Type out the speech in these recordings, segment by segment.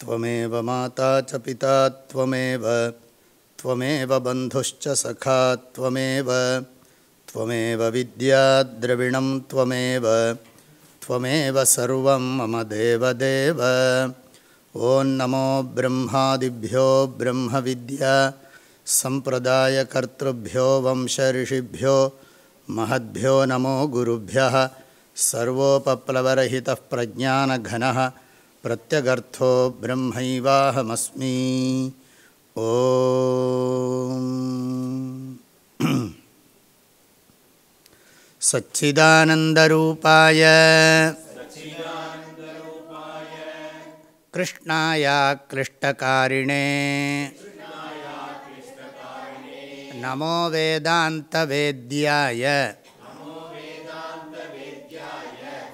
त्वमेव माता च पिता त्वमेव त्वमेव बन्धुश्च सखा त्वमेव त्वमेव त्वमेव त्वमेव सर्वं मम देवदेव। नमो ब्रह्मादिभ्यो ब्रह्मविद्या, सम्प्रदायकर्तृभ्यो वंशऋषिभ्यो, महद्भ्यो नमो गुरुभ्यः सर्वोपप्लवरहितः प्रज्ञानघनः प्रत्यगर्थो ब्रह्मैवाहमस्मि। ॐ। सच्चिदानन्दरूपाय। कृष्णाय क्लिष्टकारिणे। नमो वेदान्तवेद्याय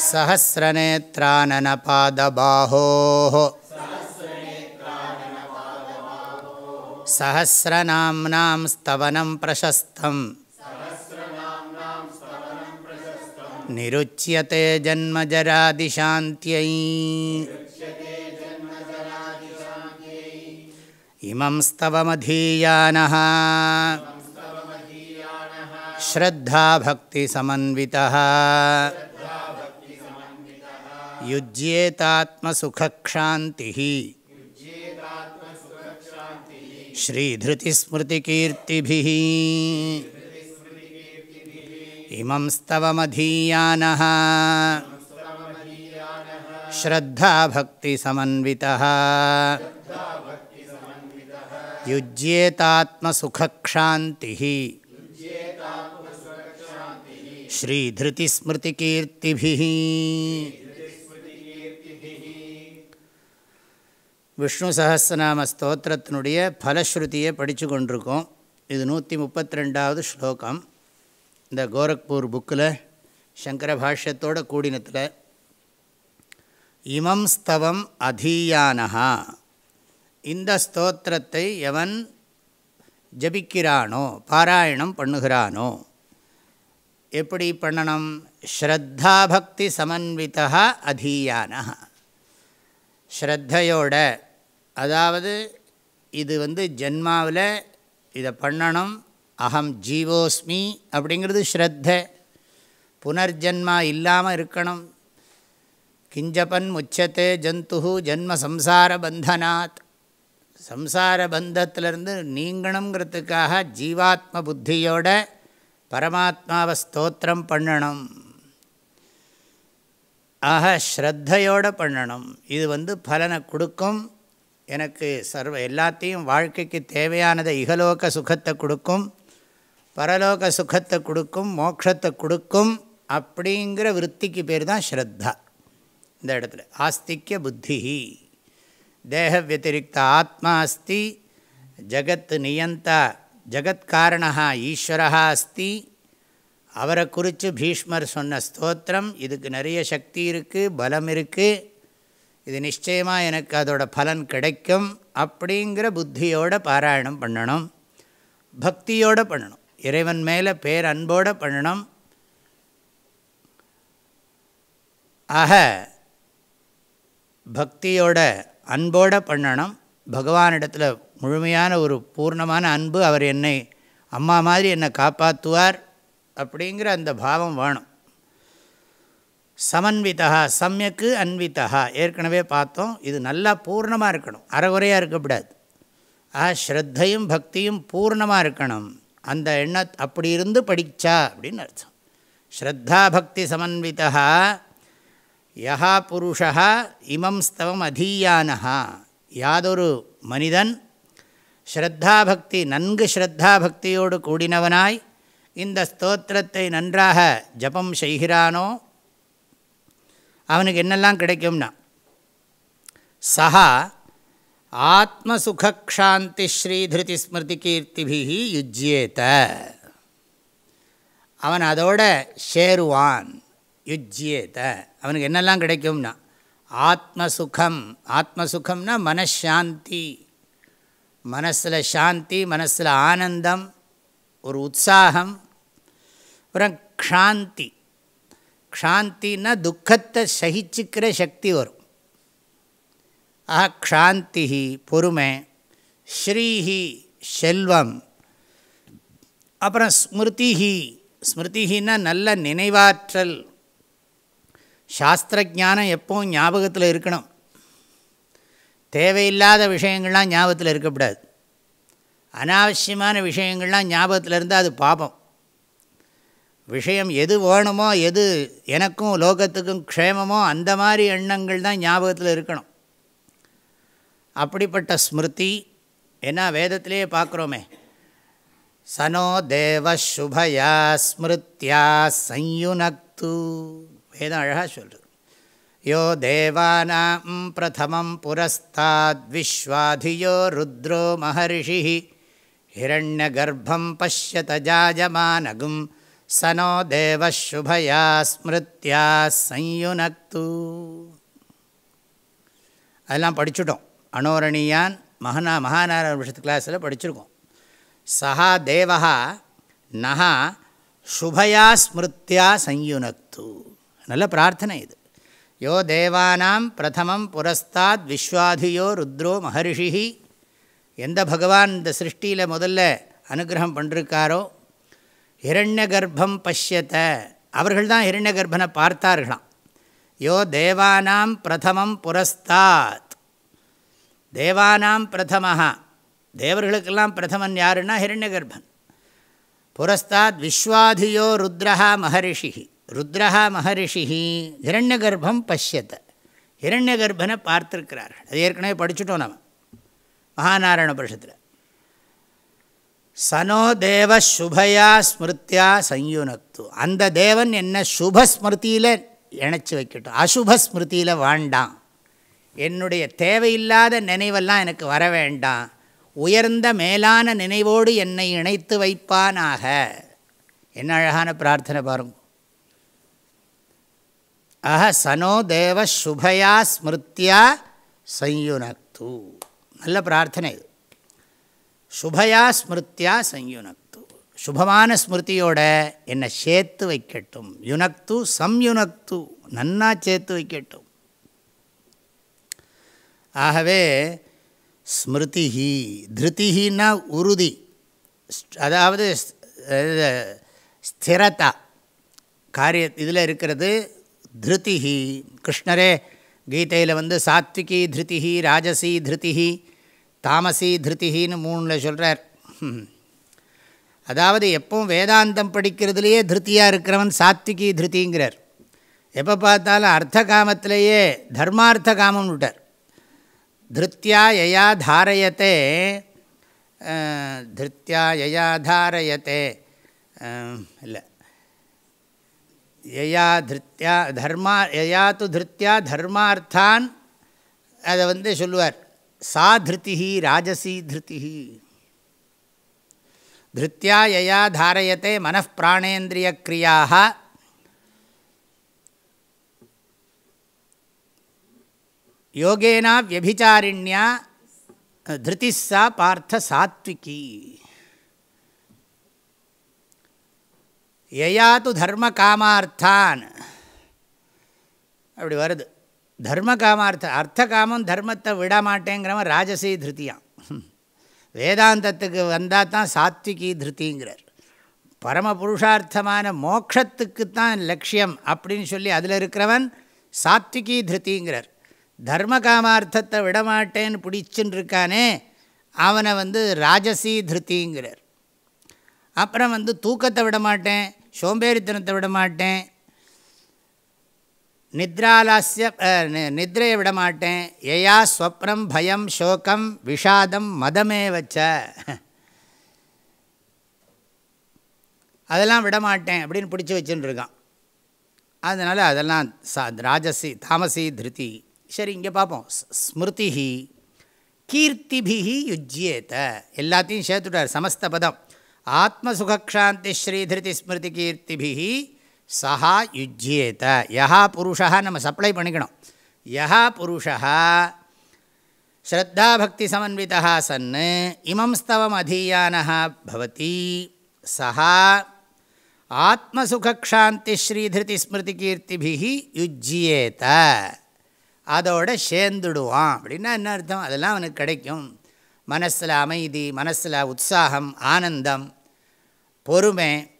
सहस्रनेत्राननपादबाहोः। सहस्रनाम्नां स्तवनं प्रशस्तम्। निरुच्यते जन्मजरादिशान्त्यै। इमं स्तवमधीयानः। श्रद्धाभक्तिसमन्वितः युज्येतात्मसुखक्षान्तिः श्रीधृतिस्मृतिकीर्तिभिः इमं स्तवमधीयानः श्रद्धाभक्तिसमन्वितः युज्येतात्मसुखक्षान्तिः श्रीधृतिस्मृतिकीर्तिभिः விஷ்ணு சகசிரநாம ஸ்தோத்திரத்தினுடைய ஃபலஸ்ருதியை படித்து கொண்டிருக்கோம். இது நூற்றி முப்பத்தி ரெண்டாவது ஸ்லோகம். இந்த கோரக்பூர் புக்கில் சங்கர பாஷ்யத்தோட கூடினத்தில் இமம் ஸ்தவம் அதீயானஹா. இந்த ஸ்தோத்திரத்தை எவன் ஜபிக்கிறானோ பாராயணம் பண்ணுகிறானோ எப்படி பண்ணணும்? ஸ்ரத்தாபக்தி சமன்விதா அதீயானஹா. ஸ்ரத்தையோட அதாவது இது வந்து ஜென்மாவில் இதை பண்ணணும். அகம் ஜீவோஸ்மி அப்படிங்கிறது ஸ்ரத்த. புனர்ஜன்மா இல்லாமல் இருக்கணும். கிஞ்சபன் முச்சத்தே ஜந்து ஜன்ம சம்சார பந்தனாத். சம்சார பந்தத்திலிருந்து நீங்கணுங்கிறதுக்காக ஜீவாத்ம புத்தியோட பரமாத்மாவை ஸ்தோத்திரம் பண்ணணும். ஆக ஸ்ரத்தையோடு பண்ணணும். இது வந்து பலனை கொடுக்கும். எனக்கு சர்வ எல்லாத்தையும் வாழ்க்கைக்கு தேவையானதை இகலோக சுகத்தை கொடுக்கும் பரலோக சுகத்தை கொடுக்கும் மோட்சத்தை கொடுக்கும் அப்படிங்கிற விற்த்திக்கு பேர் தான் ஸ்ரத்தா. இந்த இடத்துல ஆஸ்திக்ய புத்தி. தேக வத்திரிக்த ஆத்மா அஸ்தி ஜகத் நியந்தா ஜகத்காரணா ஈஸ்வரா அஸ்தி. அவரை குறித்து பீஷ்மர் சொன்ன ஸ்தோத்திரம் இதுக்கு நிறைய சக்தி இருக்குது பலம் இருக்குது இது நிச்சயமாக எனக்கு அதோட பலன் கிடைக்கும் அப்படிங்கிற புத்தியோடு பாராயணம் பண்ணணும். பக்தியோடு பண்ணணும். இறைவன் மேலே பேர் அன்போடு பண்ணணும். ஆக பக்தியோட அன்போடு பண்ணணும். பகவானிடத்தில் முழுமையான ஒரு பூர்ணமான அன்பு அவர் என்னை அம்மா மாதிரி என்னை காப்பாற்றுவார் அப்படிங்கிற அந்த பாவம் வேணும். சமன்விதா சமயக்கு அன்விதா ஏற்கனவே பார்த்தோம் இது நல்லா பூர்ணமாக இருக்கணும். அறகுறையாக இருக்கக்கூடாது. ஆ ஸ்ரத்தையும் பக்தியும் பூர்ணமாக இருக்கணும். அந்த எண்ண அப்படி இருந்து படித்தா அப்படின்னு அர்த்தம். ஸ்ரத்தா பக்தி சமன்விதா யஹா புருஷா இமம் ஸ்தவம் அதீயானஹா. யாதொரு மனிதன் ஸ்ரத்தாபக்தி நன்கு ஸ்ரத்தாபக்தியோடு கூடினவனாய் இந்த ஸ்தோத்திரத்தை நன்றாக ஜபம் செய்கிறானோ அவனுக்கு என்னெல்லாம் கிடைக்கும்னா சஹா ஆத்மசுகாந்தி ஸ்ரீதிருதி ஸ்மிருதி கீர்த்திபிஹி யுஜ்யேத. அவன் அதோட சேருவான் யுஜ்யேத. அவனுக்கு என்னெல்லாம் கிடைக்கும்னா ஆத்மசுகம். ஆத்மசுகம்னா மனசாந்தி. மனசில் சாந்தி மனசில் ஆனந்தம் ஒரு உற்சாகம் அப்புறம் க்ஷாந்தி. க்ஷாந்தின்னா துக்கத்தை சகிச்சுக்கிற சக்தி வரும். ஆஹா க்ஷாந்தி பொறுமை ஸ்ரீஹி செல்வம். அப்புறம் ஸ்மிருதிஹி ஸ்மிருதிஹின்னா நல்ல நினைவாற்றல். சாஸ்திரஜானம் எப்பவும் ஞாபகத்தில் இருக்கணும். தேவையில்லாத விஷயங்கள்லாம் ஞாபகத்தில் இருக்கக்கூடாது. அனாவசியமான விஷயங்கள்லாம் ஞாபகத்தில் இருந்தால் அது பாபம். விஷயம் எது வேணுமோ எது எனக்கும் லோகத்துக்கும் க்ஷேமமோ அந்த மாதிரி எண்ணங்கள் தான் ஞாபகத்தில் இருக்கணும். அப்படிப்பட்ட ஸ்மிருதி ஏன்னா வேதத்திலே பார்க்குறோமே. சனோ தேவ சுபயா ஸ்மிருத்யா சயுனக்து வேதம் அழகாக சொல்கிறது யோ தேவானாம் பிரதமம் புரஸ்தாத் விஸ்வாதியோ ருத்ரோ மகர்ஷி ஹிரண்யகர்ப்பம் பசியத ஜாஜமானகும் சனோ தேவ சுபயா ஸ்மிருத்யா சயுனக்து அதெல்லாம் படிச்சுட்டோம். அனோரணியான் மகனா மகாநாராயண விஷத்து கிளாஸில் படிச்சிருக்கோம். சஹா தேவா நகா சுபயா ஸ்மிருத்யா சயுனக்து நல்ல பிரார்த்தனை இது. யோ தேவானாம் பிரதமம் புரஸ்தாத் விஸ்வாதியோ ருத்ரோ மகர்ஷி எந்த பகவான் இந்த சிருஷ்டியில் முதல்ல அனுகிரகம் பண்ணிருக்காரோ ஹிரண்ய கர்ப்பம் பஷ்யத்த அவர்கள் தான் ஹிரண்ய கர்ப்பனை பார்த்தார்களாம். யோ தேவானாம் பிரதமம் புரஸ்தாத். தேவானாம் பிரதமஹா. தேவர்களுக்கெல்லாம் பிரதமன் யாருன்னா ஹிரண்ய கர்ப்பன் புரஸ்தாத் விஸ்வாதியோ ருத்ரஹா மகரிஷி ருத்ரஹா மகரிஷி ஹிரண்ய கர்ப்பம் பஷ்யத்த ஹிரண்ய கர்ப்பனை பார்த்துருக்கிறார்கள். அது ஏற்கனவே படிச்சுட்டோம் நம்ம. மகாநாராயண பரிஷத்தில். சனோ தேவ சுபயா ஸ்மிருத்தியா சயுனக்து அந்த தேவன் என்ன சுபஸ்மிருதியில் இணைச்சி வைக்கட்டும். அசுபஸ்மிருதியில் வேண்டாம். என்னுடைய தேவையில்லாத நினைவெல்லாம் எனக்கு வர வேண்டாம். உயர்ந்த மேலான நினைவோடு என்னை இணைத்து வைப்பானாக. என்ன அழகான பிரார்த்தனை பாருங்க. அஹ சனோ தேவ சுபயா ஸ்மிருத்தியா சயுனக்து நல்ல பிரார்த்தனை இது. சுபயா ஸ்மிருத்தியா சம்யுனக்து. சுபமான ஸ்மிருதியோட என்னை சேர்த்து வைக்கட்டும். யுனக்து சம்யுனக்து நன்னா சேர்த்து வைக்கட்டும். ஆகவே ஸ்மிருதிஹி திருத்திஹின்னா உறுதி. அதாவது ஸ்திரதா. காரிய இதில் இருக்கிறது திருத்திஹி கிருஷ்ணரே கீதையில் வந்து சாத்விகி திருத்திஹி ராஜசி திருத்திஹி தாமசி திருத்திகின்னு மூணில் சொல்கிறார் அதாவது எப்பவும் வேதாந்தம் படிக்கிறதுலையே திருத்தியாக இருக்கிறவன் சாத்விகி திருத்திங்கிறார். எப்போ பார்த்தாலும் அர்த்த காமத்திலேயே தர்மார்த்த காமம் விட்டார். திருத்தியா யயா தாரயத்தே திருத்தியா யயா தாரயத்தே இல்லை. யயா திருத்தியா தர்மா யயா து திருத்தியா தர்மார்த்தான் அதை வந்து சொல்லுவார். சா திருத்திஹி ராஜசி திருத்திஹி திருத்தியா யயா தாரயத்தை மனப்பிராணேந்திரிய கிரியாக யோகேனா வியபிச்சாரிண்யா திருதிஸ்ஸா பார்த்த சாத்விகி யயா து தர்ம காமார்த்தான் அப்படி வருது. தர்ம காமார்த்த அர்த்த காமம் தர்மத்தை விட மாட்டேங்கிறவன் ராஜசி திருத்தியான். வேதாந்தத்துக்கு வந்தால் தான் சாத்விகி திருத்திங்கிறார். பரம புருஷார்த்தமான மோக்ஷத்துக்குத்தான் லட்சியம் அப்படின்னு சொல்லி அதில் இருக்கிறவன் சாத்விகி திருத்திங்கிறார். தர்ம காமார்த்தத்தை விடமாட்டேன்னு பிடிச்சுன்னு இருக்கானே அவனை வந்து ராஜசி திருத்திங்கிறார். அப்புறம் வந்து தூக்கத்தை விடமாட்டேன் சோம்பேறித்தனத்தை விடமாட்டேன் நித்ராலாசிய நித்ரையை விடமாட்டேன் ஏயா ஸ்வப்னம் பயம் சோகம் விஷாதம் மதமே வச்ச. அதெல்லாம் விடமாட்டேன் அப்படின்னு பிடிச்சி வச்சுன்னு இருக்கான். அதனால் அதெல்லாம் சா ராஜசி தாமசி திருதி. சரி இங்கே பார்ப்போம் ஸ்மிருதி கீர்த்திபிகி யுஜ்யேத. எல்லாத்தையும் சேர்த்துட்டார் சமஸ்த பதம். ஆத்மசுகாந்தி ஸ்ரீதிருதி ஸ்மிருதி கீர்த்திபிகி சஹா யுஜ்யேத. யஹா புருஷா நம்ம சப்ளை பண்ணிக்கணும். யஹா புருஷா ஸ்ரத்தாபக்தி சமன்விதா சன் இமம் ஸ்தவம் அதீயானஹா பவதி. சஹா ஆத்மசுகாந்தி ஸ்ரீதிருதி ஸ்மிருதி கீர்த்திபிகி யுஜ்யேத. அதோட சேர்ந்துடுவான். அப்படின்னா என்ன அர்த்தம்? அதெல்லாம் அவனுக்கு கிடைக்கும். மனசில் அமைதி மனசில் உற்சாகம் ஆனந்தம் பொறுமை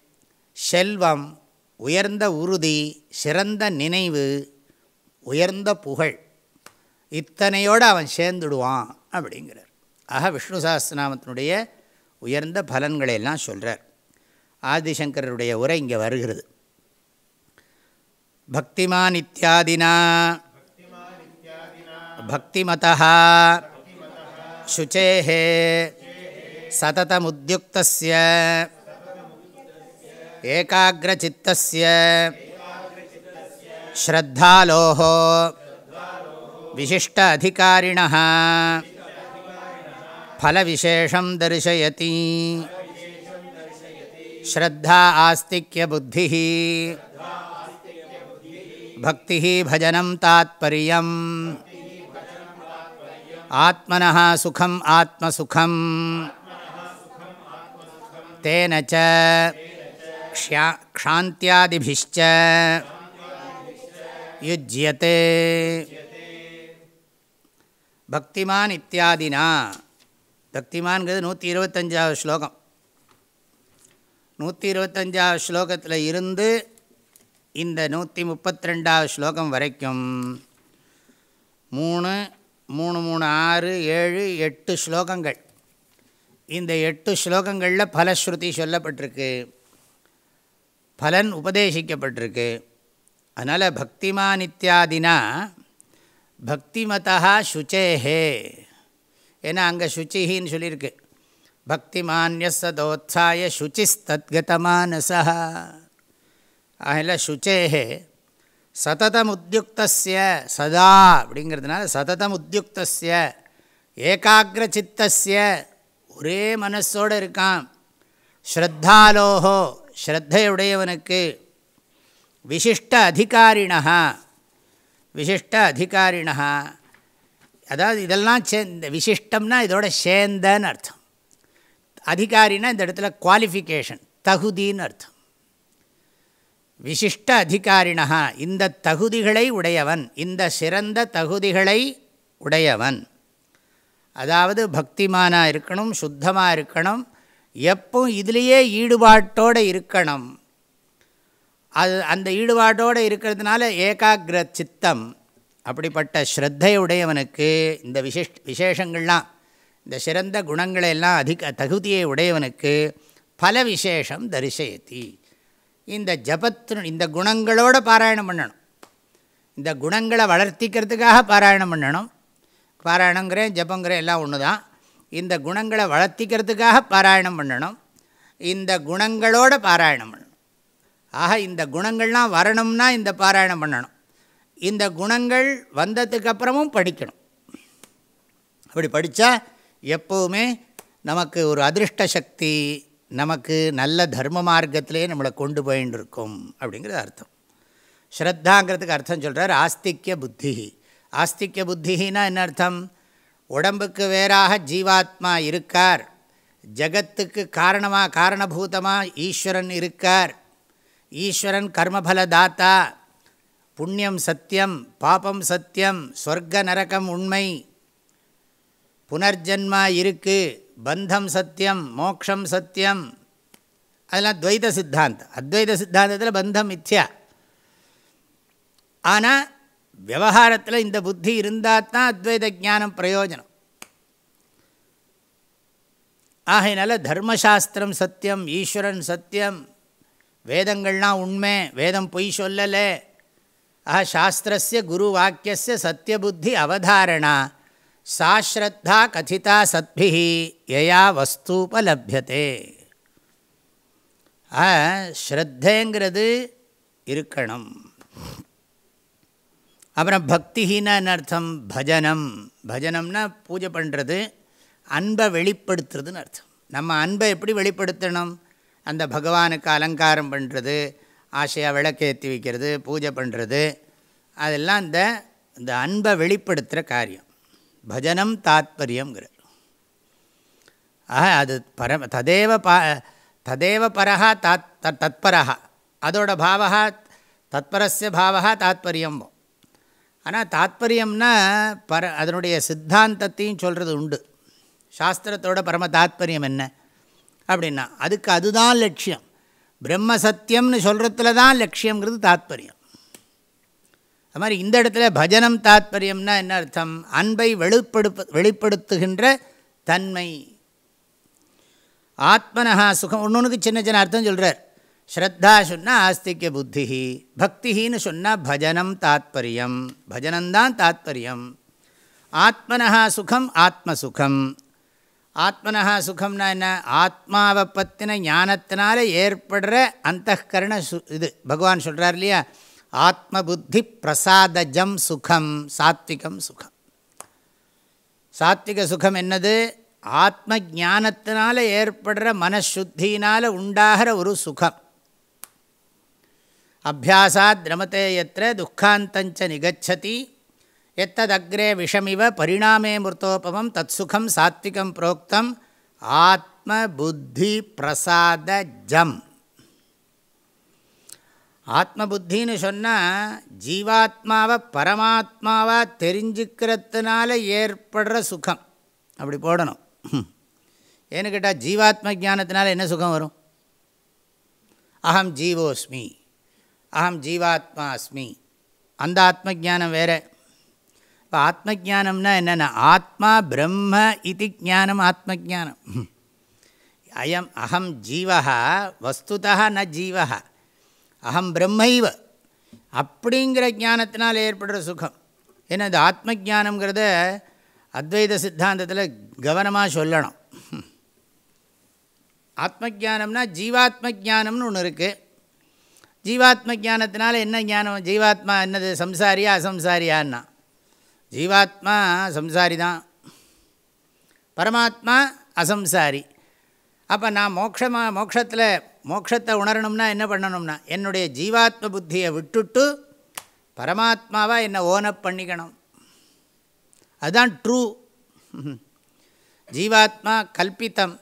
செல்வம் உயர்ந்த உறுதி சிறந்த நினைவு உயர்ந்த புகழ். இத்தனையோடு அவன் சேர்ந்துடுவான் அப்படிங்கிறார். ஆக விஷ்ணு சாஸ்திரநாமத்தினுடைய உயர்ந்த பலன்களை எல்லாம் சொல்கிறார் ஆதிசங்கரருடைய உரை இங்கே வருகிறது. பக்திமான் இத்தியாதினா பக்திமதா சுச்சேஹே சததமுத்யுக்தஸ்ய एकाग्रचित्तस्य श्रद्धालोः विशिष्ट अधिकारिणः फलविशेषं दर्शयति श्रद्धा आस्तिक्यबुद्धिः भक्तिः भजनं तात्पर्यम् आत्मनः सुखम् आत्मसुखम् तेन च க்ஷா க்ஷாந்தியாதிபிஷ்ச. யுஜ்யते பக்திமான் இத்தியாதினா பக்திமான்கிறது நூற்றி இருபத்தஞ்சாவது ஸ்லோகம். நூற்றி இருபத்தஞ்சாவது ஸ்லோகத்தில் இருந்து இந்த நூற்றி முப்பத்திரெண்டாவது ஸ்லோகம் வரைக்கும் மூணு மூணு மூணு ஆறு ஏழு எட்டு ஸ்லோகங்கள். இந்த எட்டு ஸ்லோகங்களில் பலஸ்ருதி சொல்லப்பட்டிருக்கு. பலன் உபதேசிக்கப்பட்டிருக்கு. அதனால் பக்திமான் இத்தியாதினா பக்திமதா சுச்சேஹே. ஏன்னா அங்கே சுச்சிஹின்னு சொல்லியிருக்கு. பக்திமான்ய சதோத்சாய சுச்சிஸ்தத்கதமானசா அதில் சுச்சேஹே. சததம் உத்தியுக்தஸ்ய சதா அப்படிங்கிறதுனால சததம் உத்தியுக்தஸ்ய ஏகாகிர சித்தஸ்ய ஒரே மனசோடு இருக்கான் ஸ்ரத்தாலோகோ ஸ்ரத்தையுடையவனுக்கு விசிஷ்ட அதிகாரிணா விசிஷ்ட அதிகாரிணா அதாவது இதெல்லாம் சேர்ந்த விசிஷ்டம்னா இதோட சேர்ந்தன்னு அர்த்தம். அதிகாரினா இந்த இடத்துல குவாலிஃபிகேஷன் தகுதின்னு அர்த்தம். விசிஷ்ட அதிகாரிணா இந்த தகுதிகளை உடையவன் இந்த சிறந்த தகுதிகளை உடையவன். அதாவது பக்திமானாக இருக்கணும் சுத்தமாக இருக்கணும் எப்போ இதிலேயே ஈடுபாட்டோடு இருக்கணும். அது அந்த ஈடுபாட்டோடு இருக்கிறதுனால ஏகாகிர சித்தம் அப்படிப்பட்ட ஸ்ரத்தையுடையவனுக்கு இந்த விசேஷ் விசேஷங்கள்லாம் இந்த சிறந்த குணங்களை எல்லாம் அதிக தகுதியை உடையவனுக்கு பல விசேஷம் தரிசயத்தி. இந்த ஜபத்து இந்த குணங்களோடு பாராயணம் பண்ணணும். இந்த குணங்களை வளர்த்திக்கிறதுக்காக பாராயணம் பண்ணணும். பாராயணங்கிறேன் ஜபங்கிறேன் எல்லாம் ஒன்று தான் இந்த குணங்களை வளர்த்திக்கிறதுக்காக பாராயணம் பண்ணணும். இந்த குணங்களோட பாராயணம் பண்ணணும். ஆக இந்த குணங்கள்லாம் வரணும்னா இந்த பாராயணம் பண்ணணும். இந்த குணங்கள் வந்ததுக்கப்புறமும் படிக்கணும். அப்படி படித்தா எப்போவுமே நமக்கு ஒரு அதிருஷ்ட சக்தி நமக்கு நல்ல தர்ம மார்க்கத்திலே நம்மளை கொண்டு போயின்னு இருக்கும் அப்படிங்கிறது அர்த்தம். ஸ்ரத்தாங்கிறதுக்கு அர்த்தம் சொல்கிறார் ஆஸ்திக்ய புத்தி ஆஸ்திக்ய புத்தினா என்ன அர்த்தம்? உடம்புக்கு வேறாக ஜீவாத்மா இருக்கார். ஜகத்துக்கு காரணமாக காரணபூதமாக ஈஸ்வரன் இருக்கார். ஈஸ்வரன் கர்மபல தாத்தா புண்ணியம் சத்தியம் பாபம் சத்தியம் சொர்க்க நரகம் உண்மை. புனர்ஜன்மா இருக்குது பந்தம் சத்தியம் மோக்ஷம் சத்தியம். அதெல்லாம் துவைத சித்தாந்தம். அத்வைத சித்தாந்தத்தில் பந்தம் மித்யா. ஆனால் விவகாரத்தில் இந்த புத்தி இருந்தால் தான் அத்வைத ஜானம் பிரயோஜனம். ஆகையினால தர்மசாஸ்திரம் சத்தியம் ஈஸ்வரன் சத்தியம் வேதங்கள்லாம் உண்மை வேதம் பொய் சொல்லலை. ஆஹா சாஸ்திரஸ்ய குரு வாக்கியஸ்ய சத்தியபுத்தி அவதாரணா. சாஸ்ரத்தா கதிதா சத்பிஹி யயா வஸ்தூபலபியதே. ஸ்ரத்தேங்கிறது இருக்கணும். அப்புறம் பக்திஹீனன்னு அர்த்தம்? பஜனம். பஜனம்னா பூஜை பண்ணுறது அன்பை வெளிப்படுத்துறதுன்னு அர்த்தம். நம்ம அன்பை எப்படி வெளிப்படுத்தணும்? அந்த பகவானுக்கு அலங்காரம் பண்ணுறது ஆசையாக விளக்கேற்றி வைக்கிறது பூஜை பண்ணுறது அதெல்லாம் இந்த இந்த அன்பை வெளிப்படுத்துகிற காரியம். பஜனம் தாத்பரியங்கிற ஆக அது பர ததேவ பா ததேவ பரகா தாத் தத்பரகா அதோட பாவகா தத்பரஸ்ய பாவகா தாத்பரியம். ஆனால் தாத்பரியம்னா பர அதனுடைய சித்தாந்தத்தையும் சொல்கிறது உண்டு. சாஸ்திரத்தோட பரம தாத்பரியம் என்ன? அப்படின்னா அதுக்கு அதுதான் லட்சியம். பிரம்ம சத்தியம்னு சொல்கிறதுல தான் லட்சியங்கிறது தாத்பரியம். அது மாதிரி இந்த இடத்துல பஜனம் தாத்பரியம்னா என்ன அர்த்தம்? அன்பை வெளிப்படுப்ப வெளிப்படுத்துகின்ற தன்மை. ஆத்மனஹா சுகம் ஒன்று ஒன்றுக்கு சின்ன சின்ன அர்த்தம் சொல்கிறார் ஸ்ரத்தா சொன்னால் ஆஸ்திக்ய புத்தி பக்திஹின்னு சொன்னால் பஜனம் தாத்பரியம். பஜனந்தான் தாத்பரியம். ஆத்மனஹா சுகம் ஆத்மசுகம். ஆத்மனஹா சுகம்னா என்ன? ஆத்மாவை பற்றின ஞானத்தினால ஏற்படுற அந்தகரண சு இது. பகவான் சொல்கிறார் இல்லையா? ஆத்ம புத்தி பிரசாதஜம் சுகம் சாத்விகம் சுகம். சாத்விக சுகம் என்னது? ஆத்ம ஜானத்தினால ஏற்படுற மனசுத்தினால் உண்டாகிற ஒரு சுகம். அபியாசாத் ரமத்தே எத்த துக்காந்தஞ்ச நிகச்சதி எத்ததக்ரே விஷமிவ பரிணாமே மிருத்தோபமம் தத் சுகம் சாத்விகம் புரோக்தம் ஆத்ம புத்தி பிரசாத ஜம் ஆத்ம புத்தின்னு சொன்னால் ஜீவாத்மாவை பரமாத்மாவாக தெரிஞ்சுக்கிறதுனால ஏற்படுற சுகம். அப்படி போடணும். ஏன்னு கேட்டால் ஜீவாத்ம ஜானத்தினால என்ன சுகம் வரும்? அகம் ஜீவோஸ்மி. அகம் ஜீவாத்மா அஸ்மி. அந்த ஆத்ம ஜானம் வேறு. இப்போ ஆத்ம ஜானம்னா என்னென்ன ஆத்மா பிரம்ம இது ஜானம் ஆத்ம ஜானம் அயம் அகம் ஜீவா வஸ்துதா ந ஜீவா அகம் பிரம்மைவ. அப்படிங்கிற ஜானத்தினால் ஏற்படுற சுகம். ஏன்னா இந்த ஆத்ம ஜானங்கிறத அத்வைத சித்தாந்தத்தில் கவனமாக சொல்லணும். ஆத்ம ஜானம்னா ஜீவாத்ம ஜானம்னு ஒன்று இருக்குது ஜீவாத்ம ஜானத்தினால என்ன ஞானம்? ஜீவாத்மா என்னது? சம்சாரியா அசம்சாரியான்னா? ஜீவாத்மா சம்சாரி தான் பரமாத்மா அசம்சாரி. அப்போ நான் மோட்சமாக மோட்சத்தில் மோட்சத்தை உணரணும்னா என்ன பண்ணணும்னா என்னுடைய ஜீவாத்ம புத்தியை விட்டுட்டு பரமாத்மாவாக என்னை ஓனப் பண்ணிக்கணும். அதுதான் ட்ரூ ஜீவாத்மா கல்பித்தம்.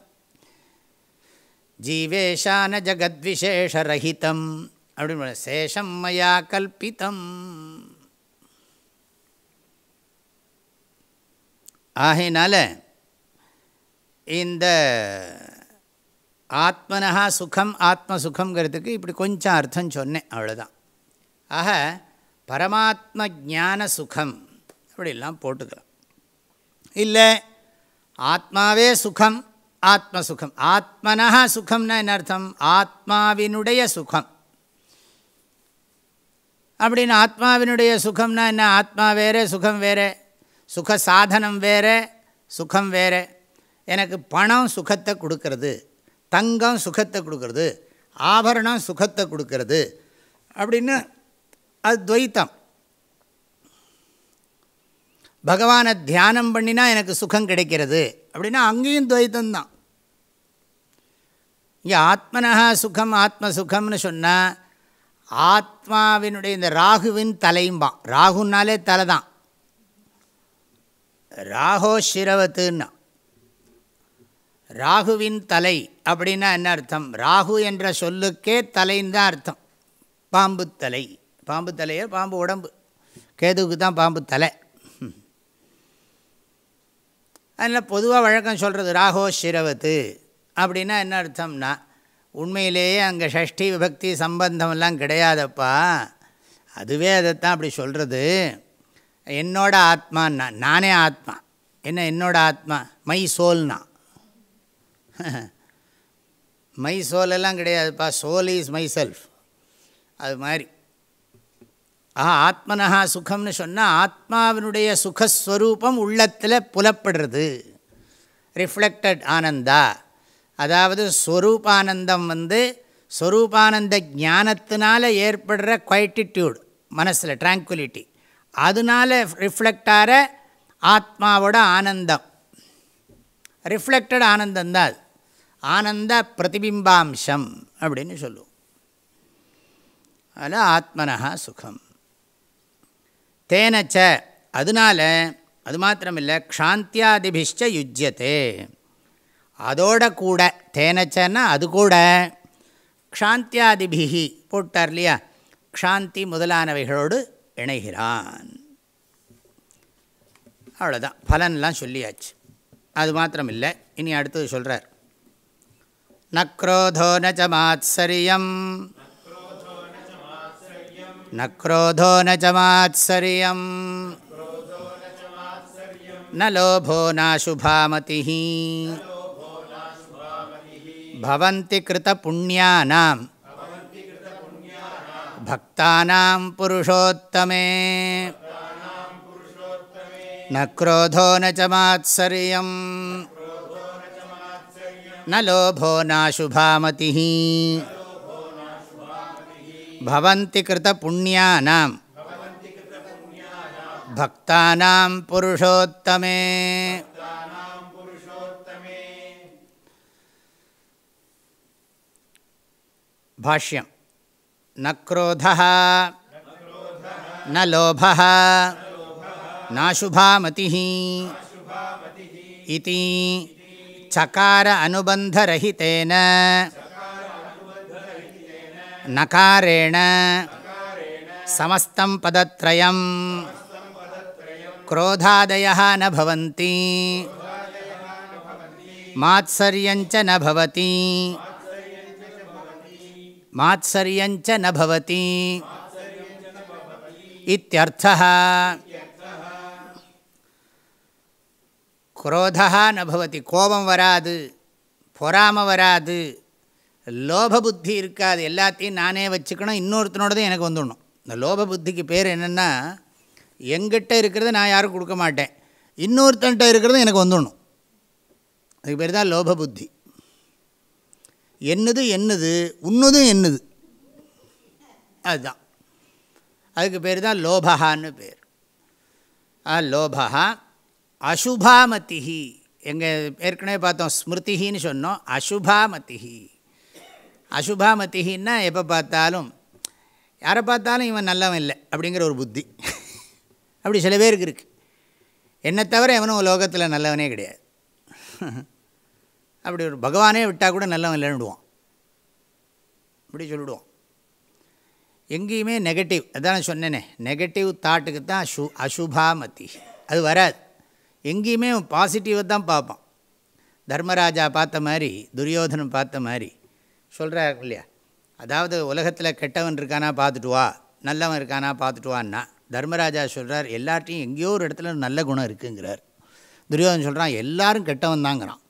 ஜீவேஷான ஜகத்விசேஷரஹிதம். அப்படின்னு சேஷம் மயா கல்பித்தம் ஆகையினால இந்த ஆத்மனஹா சுகம் ஆத்ம சுகங்கிறதுக்கு இப்படி கொஞ்சம் அர்த்தம் சொன்னேன் அவ்வளோதான் ஆக பரமாத்ம ஜான சுகம் அப்படிலாம் போட்டுக்கலாம். இல்லை ஆத்மாவே சுகம் ஆத்மசுகம். ஆத்மனா சுகம்னா என்ன அர்த்தம்? ஆத்மாவினுடைய சுகம். அப்படின்னு ஆத்மாவினுடைய சுகம்னா என்ன? ஆத்மா வேறு சுகம் வேறு. சுக சாதனம் வேறு சுகம் வேறு. எனக்கு பணம் சுகத்தை கொடுக்கறது. தங்கம் சுகத்தை கொடுக்கறது. ஆபரணம் சுகத்தை கொடுக்கறது. அப்படின்னு அது துவைத்தம். பகவானை தியானம் பண்ணினா எனக்கு சுகம் கிடைக்கிறது. அப்படின்னா அங்கேயும் துவைத்தம்தான். இங்கே ஆத்மனஹா சுகம் ஆத்ம சுகம்னு சொன்னால் ஆத்மாவினுடைய இந்த ராகுவின் தலையும்பான் ராகுனாலே தலை தான் ராகோ சிரவத்துன்னா. ராகுவின் தலை அப்படின்னா என்ன அர்த்தம்? ராகு என்ற சொல்லுக்கே தலைன்னு தான் அர்த்தம். பாம்பு தலை. பாம்பு தலையே பாம்பு உடம்பு. கேதுவுக்கு தான் பாம்பு தலை. அதில் பொதுவாக வழக்கம் சொல்கிறது ராகோ சிரவத்து. அப்படின்னா என்ன அர்த்தம்னா உண்மையிலேயே அங்கே ஷஷ்டி விபக்தி சம்பந்தமெல்லாம் கிடையாதப்பா. அதுவே அதைத்தான் அப்படி சொல்கிறது என்னோட ஆத்மான்னா நானே ஆத்மா. என்ன என்னோட ஆத்மா? மை சோல்னா. மை சோலெல்லாம் கிடையாதுப்பா. சோல் இஸ் மை செல்ஃப் அது மாதிரி. ஆஹா ஆத்மனஹா சுகம்னு சொன்னால் ஆத்மாவினுடைய சுகஸ்வரூபம் உள்ளத்தில் புலப்படுறது. ரிஃப்ளெக்டட் ஆனந்தா. அதாவது ஸ்வரூபானந்தம் வந்து ஸ்வரூபானந்த ஞானத்தினால ஏற்படுற குவைட்டிடியூடு மனசில் ட்ராங்குலிட்டி அதனால ரிஃப்ளெக்ட் ஆகிற ஆத்மாவோட ஆனந்தம். ரிஃப்ளெக்டட் ஆனந்தம் தான் அது. ஆனந்த பிரதிபிம்பாம்சம் அப்படின்னு சொல்லுவோம். அதில் ஆத்மனஹா சுகம். தேனச்ச அதனால் அது மாத்திரமில்லை க்ஷாந்தியாதிபிஷ்ட யுஜ்யத்தே அதோட கூட தேனச்சன்னா அது கூட. க்ஷாந்தியாதிபிகி போட்டார் இல்லையா? க்ஷாந்தி முதலானவைகளோடு இணைகிறான். அவ்வளோதான் பலன்லாம் சொல்லியாச்சு. அது மாத்திரம் இல்லை இனி அடுத்தது சொல்கிறார் நக்ரோதோ நச்ச மாத்சரியம். நக்ரோதோ நச்ச மாத்சரியம். ந லோபோ नाशुभामतिः भवन्ति कृतपुण्यानां भक्तानां पुरुषोत्तमे न क्रोधो न च मात्सर्यं न लोभो नाशुभामतिः भवन्ति कृतपुण्यानां பக்தானாம் புருஷோத்தமே பாஷ்யம் ந क्रोधः न लोभः नाशुभामतिः इति चकार अनुबन्धरहितेन नकारेण समस्तं पदत्रयम् क्रोधादयः न भवन्ति मात्सर्यञ्च न भवति மாத்சரியஞ்ச நபவதி இத்தியர்த்தா குரோதா நபவதி கோபம் வராது பொறாம வராது லோப புத்தி இருக்காது எல்லாத்தையும் நானே வச்சுக்கணும் இன்னொருத்தனோடதும் எனக்கு வந்துடணும். இந்த லோப புத்திக்கு பேர் என்னென்னா எங்கிட்ட இருக்கிறத நான் யாரும் கொடுக்க மாட்டேன் இன்னொருத்தன்கிட்ட இருக்கிறது எனக்கு வந்துடணும். அதுக்கு பேர் தான் லோப புத்தி என்னது என்னது உன்னதும் என்னது? அதுதான். அதுக்கு பேர் தான் லோபகான்னு பேர். ஆ லோபகா அசுபாமதிஹி. எங்கள் ஏற்கனவே பார்த்தோம் ஸ்மிருதிகின்னு சொன்னோம் அசுபாமதிஹி. அசுபாமதிஹின்னா எப்போ பார்த்தாலும் யாரை பார்த்தாலும் இவன் நல்லவன் இல்லை அப்படிங்கிற ஒரு புத்தி. அப்படி சில பேருக்கு இருக்குது என்னை தவிர எவனும் லோகத்தில் நல்லவனே கிடையாது. அப்படி ஒரு பகவானே விட்டால் கூட நல்லவன் இல்லைன்னுடுவான். இப்படி சொல்லிவிடுவோம் எங்கேயுமே நெகட்டிவ் அதான் சொன்னேனே நெகட்டிவ் தாட்டுக்கு தான் அசு அசுபாமதி. அது வராது. எங்கேயுமே பாசிட்டிவை தான் பார்ப்பான். தர்மராஜா பார்த்த மாதிரி துரியோதனம் பார்த்த மாதிரி. சொல்கிறார் இல்லையா? அதாவது உலகத்தில் கெட்டவன் இருக்கானா பார்த்துட்டு வா நல்லவன் இருக்கானா பார்த்துட்டு வான்னா. தர்மராஜா சொல்கிறார் எல்லார்ட்டையும் எங்கேயோ ஒரு இடத்துல நல்ல குணம் இருக்குங்கிறார். துரியோதன் சொல்கிறான் எல்லாரும் கெட்டவன் தாங்கிறான்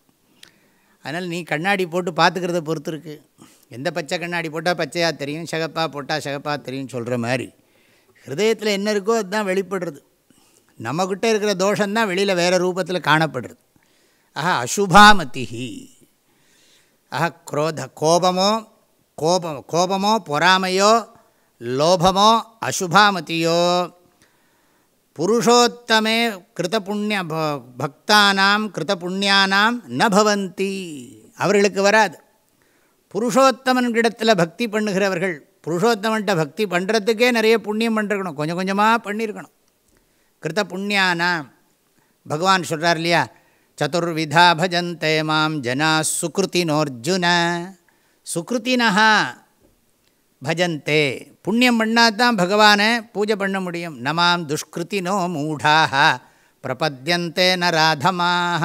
அதனால் நீ கண்ணாடி போட்டு பார்த்துக்கிறத பொறுத்து இருக்குது எந்த பச்சை கண்ணாடி போட்டால் பச்சையாக தெரியும் சிகப்பாக போட்டால் சிகப்பாக தெரியும் சொல்கிற மாதிரி. ஹிருதயத்தில் என்ன இருக்கோ அதுதான் வெளிப்படுறது. நம்மக்கிட்ட இருக்கிற தோஷந்தான் வெளியில் வேறு ரூபத்தில் காணப்படுறது. ஆஹா அசுபாமதிஹி. ஆஹா குரோத கோபமோ கோபம் கோபமோ பொறாமையோ லோபமோ அசுபாமதியோ. புருஷோத்தமே கிருதபுண்ணிய பக்தானாம் கிருதபுண்ணியானாம் ந பவந்தி. அவர்களுக்கு வராது. புருஷோத்தமன்கிடத்தில் பக்தி பண்ணுகிறவர்கள் புருஷோத்தமன்கிட்ட பக்தி பண்ணுறதுக்கே நிறைய புண்ணியம் பண்ணிருக்கணும். கொஞ்சம் கொஞ்சமாக பண்ணியிருக்கணும் கிருத புண்ணியானாம் பகவான் சொல்கிறார் இல்லையா? சதுர்விதா பஜந்தே மாம் ஜனா சுக்ருத்தினோர்ஜுன சுக்ருத்தினஹா பஜந்தே. புண்ணியம் பண்ணால் தான் பகவானை பூஜை பண்ண முடியும். நமாம் துஷ்கிருத்தினோ மூடாக பிரபத்தியந்தே நராதமாக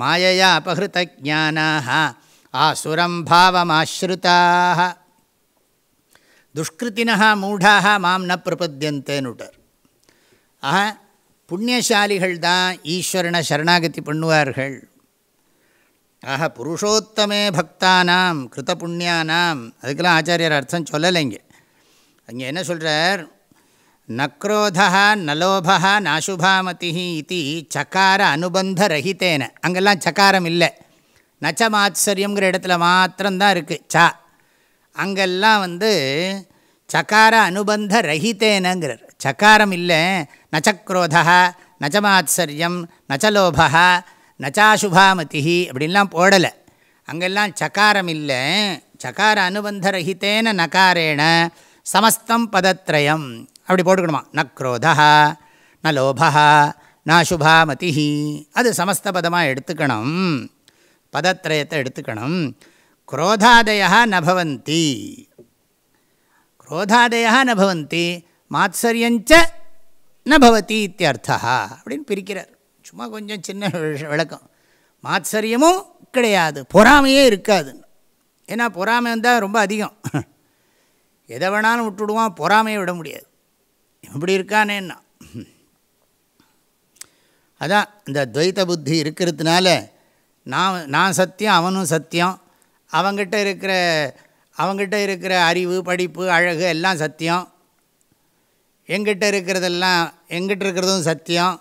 மாயையா அபகிருத ஜானாக ஆசுரம் பாவமாஸ்ருதாக துஷ்கிருத்தினா மூடாக மாம் ந பிரபத்தியந்தேனுட்டர். ஆக புண்ணியசாலிகள் தான் ஈஸ்வரனை சரணாகதி பண்ணுவார்கள். ஆக புருஷோத்தமே பக்தானாம் கிருத புண்ணியானாம் அதுக்கெல்லாம் ஆச்சாரியர் அர்த்தம் சொல்லலைங்க. அங்கே என்ன சொல்கிறார் நக்ரோதா நலோபா நாசுபாமதி இது சக்கார அனுபந்த ரஹித்தேன அங்கெல்லாம் சக்காரம் இல்லை. நச்ச மாத்சரியங்கிற இடத்துல மாத்திரம்தான் இருக்குது ச. அங்கெல்லாம் வந்து சக்கார அனுபந்த ரஹித்தேனங்கிறார் சக்காரம் இல்லை. நச்சக்ரோதா நச்சமாத்சரியம் நச்சலோபா நச்சாசுபாமதி அப்படின்லாம் போடலை. அங்கெல்லாம் சக்காரம் இல்லை. சக்கார அனுபந்தரஹித்தேன நகாரேண. சமஸ்தம் பதத்திரயம் அப்படி போட்டுக்கணுமா? ந குரோதா ந லோபா நாசுபாமதி அது சமஸ்த பதமாக எடுத்துக்கணும். பதத்திரயத்தை எடுத்துக்கணும் குரோதாதயா நபவந்தி குரோதாதயா நபவந்தி மாத்சரியஞ்ச நபவதி இத்தியர்த்தா அப்படின்னு பிரிக்கிறார். சும்மா கொஞ்சம் சின்ன விளக்கம். மாத்சரியமும் கிடையாது. பொறாமையே இருக்காது. ஏன்னா பொறாமை வந்தால் ரொம்ப அதிகம். எதை வேணாலும் விட்டுடுவான் பொறாமையை விட முடியாது. இப்படி இருக்கானேன்னா. அதான் இந்த துவைத்த புத்தி இருக்கிறதுனால நான் நான் சத்தியம் அவனும் சத்தியம். அவங்கிட்ட இருக்கிற அவங்கிட்ட இருக்கிற அறிவு படிப்பு அழகு எல்லாம் சத்தியம். எங்கிட்ட இருக்கிறதெல்லாம் எங்கிட்ட இருக்கிறதும் சத்தியம்.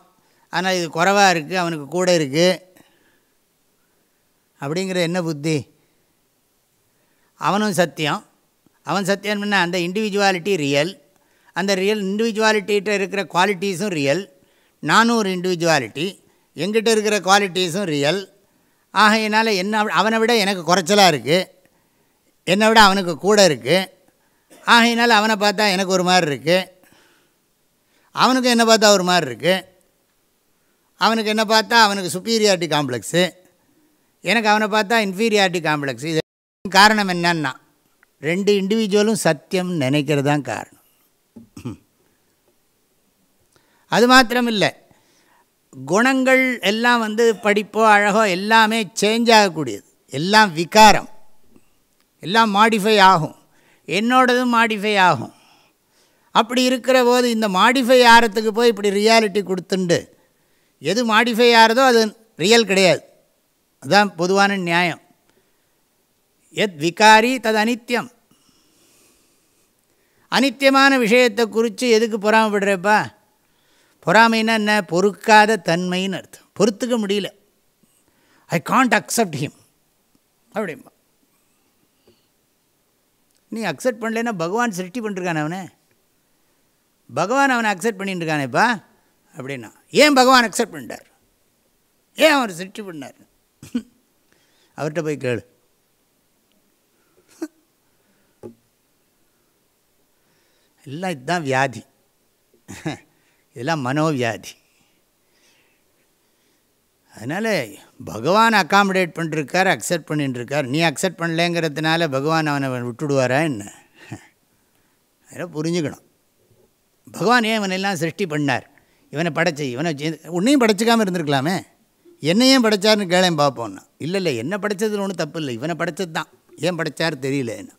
ஆனால் இது குறைவாக இருக்குது அவனுக்கு கூட இருக்குது அப்படிங்கிற என்ன புத்தி? அவனும் சத்தியம். அவன் சத்தியம்னா அந்த இண்டிவிஜுவாலிட்டி ரியல் அந்த ரியல் இண்டிவிஜுவாலிட்டிகிட்ட இருக்கிற குவாலிட்டிஸும் ரியல் நானும் ஒரு இண்டிவிஜுவாலிட்டி எங்கிட்ட இருக்கிற குவாலிட்டிஸும் ரியல் ஆகையினால் என்ன அவனை விட எனக்கு குறைச்சலாக இருக்குது என்னை விட அவனுக்கு கூட இருக்குது ஆகையினால் அவனை பார்த்தா எனக்கு ஒரு மாதிரி இருக்குது அவனுக்கு என்ன பார்த்தா ஒரு மாதிரி இருக்குது அவனுக்கு என்ன பார்த்தா அவனுக்கு சுப்பீரியாரிட்டி காம்ப்ளெக்ஸு எனக்கு அவனை பார்த்தா இன்ஃபீரியாரிட்டி காம்ப்ளெக்ஸ் இது காரணம் என்னன்னா ரெண்டு இண்டிவிஜுவலும் சத்தியம் நினைக்கிறது தான் காரணம். அது மாத்திரம் இல்லை குணங்கள் எல்லாம் வந்து படிப்போ அழகோ எல்லாமே சேஞ்ச் ஆகக்கூடியது. எல்லாம் விகாரம். எல்லாம் மாடிஃபை ஆகும். என்னோடதும் மாடிஃபை ஆகும். அப்படி இருக்கிற போது இந்த மாடிஃபை ஆகிறதுக்கு போய் இப்படி ரியாலிட்டி கொடுத்துண்டு. எது மாடிஃபை ஆகிறதோ அது ரியல் கிடையாது. அதுதான் பொதுவான நியாயம். எத் விகாரி தது அனித்யம் அனித்தியமான விஷயத்தை குறித்து எதுக்கு பொறாமப்படுறப்பா பொறாமைன்னா என்ன? பொறுக்காத தன்மைன்னு அர்த்தம். பொறுத்துக்க முடியல. ஐ காண்ட் அக்செப்ட் ஹிம் அப்படிம்பா. நீ அக்செப்ட் பண்ணலன்னா பகவான் சிருஷ்டி பண்ணிருக்கானே அவனை. பகவான் அவனை அக்செப்ட் பண்ணிட்டு இருக்கானேப்பா அப்படின்னா ஏன் பகவான் அக்செப்ட் பண்ணிட்டார்? ஏன் அவர் சிருஷ்டி பண்ணார்? அவர்கிட்ட போய் கேளு. எல்லாம் இதுதான் வியாதி. இதெல்லாம் மனோவியாதி. அதனால் பகவான் அக்காமடேட் பண்ணிருக்கார் அக்செப்ட் பண்ணிட்டுருக்கார் நீ அக்செப்ட் பண்ணலேங்கிறதுனால பகவான் அவனை விட்டுடுவாரா என்ன? அதெல்லாம் புரிஞ்சுக்கணும். பகவான் ஏன் இவனெல்லாம் சிருஷ்டி பண்ணார்? இவனை படைச்சி இவனை உன்னையும் படைச்சிக்காமல் இருந்திருக்கலாமே? என்னையும் படைச்சார்னு கேளையும் பார்ப்போம்னா இல்லை இல்லை என்ன படைச்சதுல ஒன்றும் தப்பு இல்லை. இவனை படைச்சது தான் ஏன் படைச்சார் தெரியல என்ன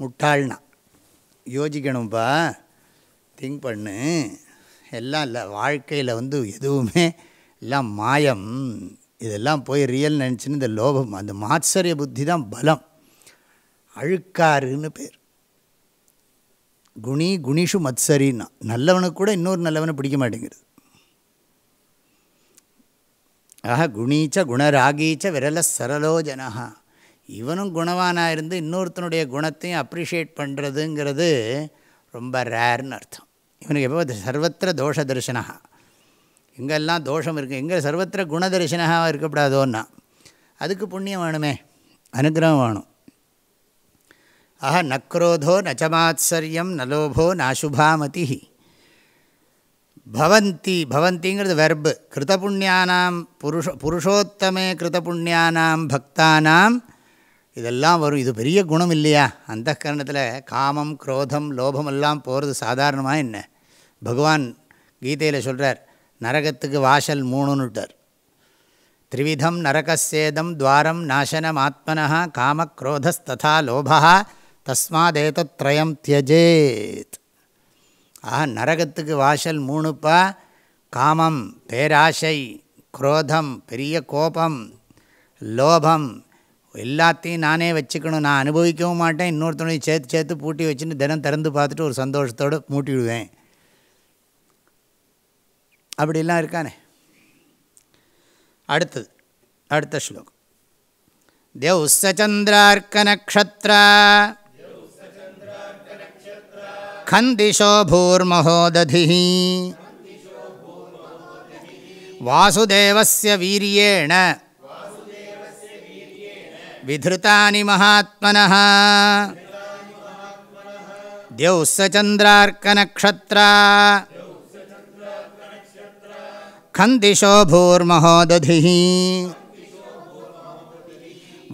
முட்டாள்னா. யோசிக்கணும்ப்பா திங்க் பண்ணு. எல்லாம் இல்லை வாழ்க்கையில் வந்து எதுவுமே எல்லாம் மாயம். இதெல்லாம் போய் ரியல் நினச்சின்னு இந்த லோபம் அந்த மாத்சரிய புத்தி தான் பலம். அழுக்காருன்னு பேர். குணி குணிஷு மத்சரின்னா. நல்லவனுக்கு கூட இன்னொரு நல்லவனை பிடிக்க மாட்டேங்கிறது ஆஹா குணீச்ச குணராகீச்ச விரல சரலோ ஜனஹா. இவனும் குணவானாக இருந்து இன்னொருத்தனுடைய குணத்தையும் அப்ரிஷியேட் பண்ணுறதுங்கிறது ரொம்ப ரேர்னு அர்த்தம். இவனுக்கு எப்போ சர்வத்திர தோஷ தரிசனா எங்கெல்லாம் தோஷம் இருக்குது எங்கே சர்வத்திர குண தரிசனமாக இருக்கக்கூடாதோன்னா அதுக்கு புண்ணியம் வேணுமே அனுகிரகம் வேணும். ஆஹா நக்ரோதோ நச்சமாத்சரியம் நலோபோ நாசுபாமதி பவந்தி பவந்திங்கிறது வெர்பு கிருதபுண்ணியானாம் புருஷ புருஷோத்தமே கிருதபுண்ணியானாம் பக்தானாம் இதெல்லாம் வரும். இது பெரிய குணம் இல்லையா? அந்த கரணத்தில் காமம் குரோதம் லோபமெல்லாம் போகிறது சாதாரணமாக என்ன? பகவான் கீதையில் சொல்கிறார் நரகத்துக்கு வாசல் மூணுன்னுட்டார். த்ரிவிதம் நரகசேதம் துவாரம் நாசனம் ஆத்மனா காமக்ரோதஸ்ததா லோபா தஸ்மாதேதத்ரயம் தியஜேத். ஆஹா நரகத்துக்கு வாசல் மூணுப்பா? காமம் பேராசை குரோதம் பெரிய கோபம் லோபம் எல்லாத்தையும் நானே வச்சுக்கணும். நான் அனுபவிக்கவும் மாட்டேன். இன்னொருத்தனையும் சேர்த்து சேர்த்து பூட்டி வச்சுன்னு தினம் திறந்து பார்த்துட்டு ஒரு சந்தோஷத்தோடு மூட்டிவிடுவேன் அப்படிலாம் இருக்கானே? அடுத்தது அடுத்த ஸ்லோகம். தேவ் உச்சந்திரார்க்க நக்ஷத்ரா கந்திஷோ பூர்மஹோததி வாசுதேவஸ்ய வீரியேண विधृतानि महात्मनः द्यौः स चन्द्रार्कनक्षत्रा खन्दिशो भूर्महोदधिः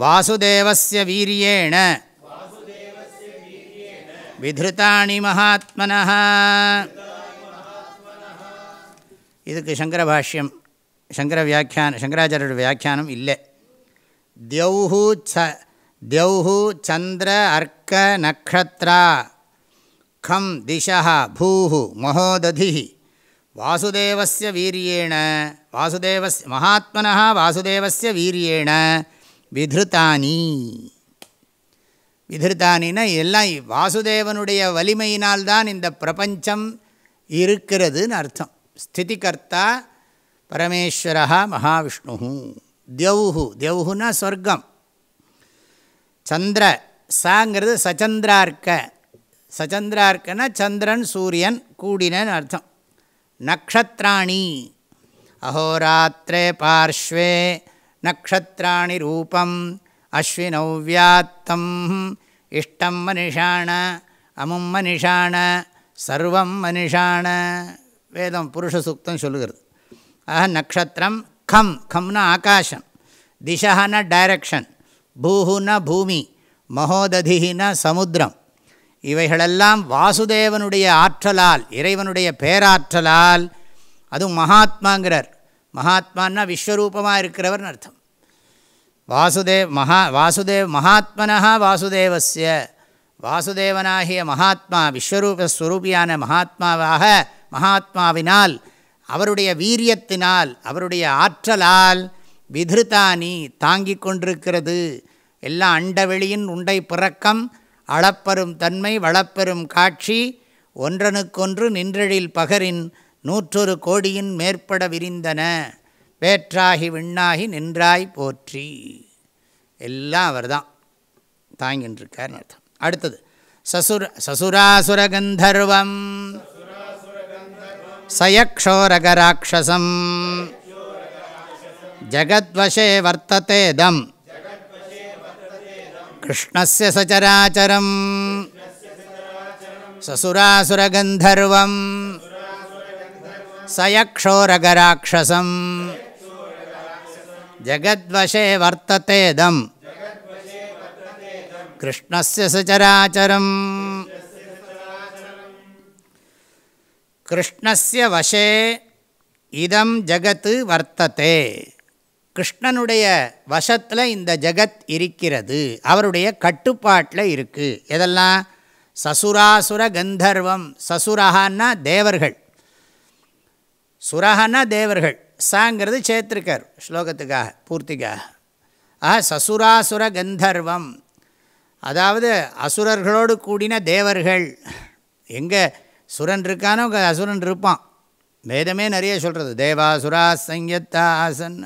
वासुदेवस्य वीर्येण விதிருத்தாணி மகாத்மனः இதுக்கு சங்கர பாஷ்யம் சங்கர வியாக்கியான சங்கராச்சாரியோட வியாக்கியானம் இல்லை தியௌஹு ச தியௌஹு சந்திர அர்க்க நக்ஷத்ரா கம் திசா பூஹு மகோததி வாசுதேவஸ்ய வீரியேண வாசுதேவஸ் மகாத்மனா வாசுதேவஸ்ய வீரியேண விதிருத்தானி விதிருத்தானின்னா எல்லாம் வாசுதேவனுடைய வலிமையினால்தான் இந்த பிரபஞ்சம் இருக்கிறதுன்னு அர்த்தம். ஸ்திதிகர்த்தா பரமேஸ்வரா மகாவிஷ்ணு தியவுஹு தியவுஹுனா சொர்க்கம் சந்திர சாங்கிறது சச்சந்திரார்க்க சச்சந்திரார்க்கனா சந்திரன் சூரியன் கூடினன்னு அர்த்தம் நக்ஷத்ராணி அஹோராத்திரே பார்ஷ்வே நக்ஷத்ராணி ரூபம் அஸ்வினௌ வியாத்தம் இஷ்டம் மனிஷாண அமும் மனிஷாண சர்வம் மனிஷாண வேதம் புருஷ சுக்தம் சொல்லுகிறது ஆக நக்ஷத்திரம் கம் கம்னா ஆகாஷம் திசகன டைரக்ஷன் பூஹுன பூமி மகோததினா சமுத்திரம். இவைகளெல்லாம் வாசுதேவனுடைய ஆற்றலால் இறைவனுடைய பேராற்றலால் அதுவும் மகாத்மாங்கிறார். மகாத்மான்னா விஸ்வரூபமாக இருக்கிறவர்னு அர்த்தம். வாசுதேவ் மகா வாசுதேவ் மகாத்மனா வாசுதேவசிய வாசுதேவனாகிய மகாத்மா விஸ்வரூபஸ்வரூபியான மகாத்மாவாக மகாத்மாவினால் அவருடைய வீரியத்தினால் அவருடைய ஆற்றலால் விதிருதானி தாங்கிக் கொண்டிருக்கிறது. எல்லாம் அண்டவெளியின் உண்டை பிறக்கம் அளப்பெரும் தன்மை வளப்பெரும் காட்சி ஒன்றனுக்கொன்று நின்றழில் பகரின் நூற்றொரு கோடியின் மேற்பட விரிந்தன. வேற்றாகி விண்ணாகி நின்றாய் போற்றி. எல்லாம் அவர் தான் தாங்கின்றிருக்கார் அர்த்தம். அடுத்தது சசுர சசுராசுர கந்தர்வம் சயக்ஷோரகராட்சசம் ஜகத்வசே வர்த்ததேதம் கிருஷ்ணஸ்ய சச்சராச்சரம் சசுராசுரகந்தர்வம் சயக்ஷோரகராட்சசம் ஜகத்வசே வர்த்ததேதம் கிருஷ்ணஸ்ய சச்சராச்சரம் கிருஷ்ணஸ்ய வசே. இதம் ஜகத்து வர்த்ததே. கிருஷ்ணனுடைய வசத்தில் இந்த ஜகத் இருக்கிறது. அவருடைய கட்டுப்பாட்டில் இருக்குது எதெல்லாம்? சசுராசுர கந்தர்வம். சசுரஹான்னா தேவர்கள். சுரஹன்னா தேவர்கள். சாங்கிறது சேர்த்திருக்கார் ஸ்லோகத்துக்காக பூர்த்திக்காக. ஆ சசுராசுர கந்தர்வம். அதாவது அசுரர்களோடு கூடின தேவர்கள். எங்கே சுரன் இருக்கானோ அசுரன் இருப்பான். வேதமே நிறைய சொல்கிறது தேவாசுரா சங்கத்தா ஆசன்.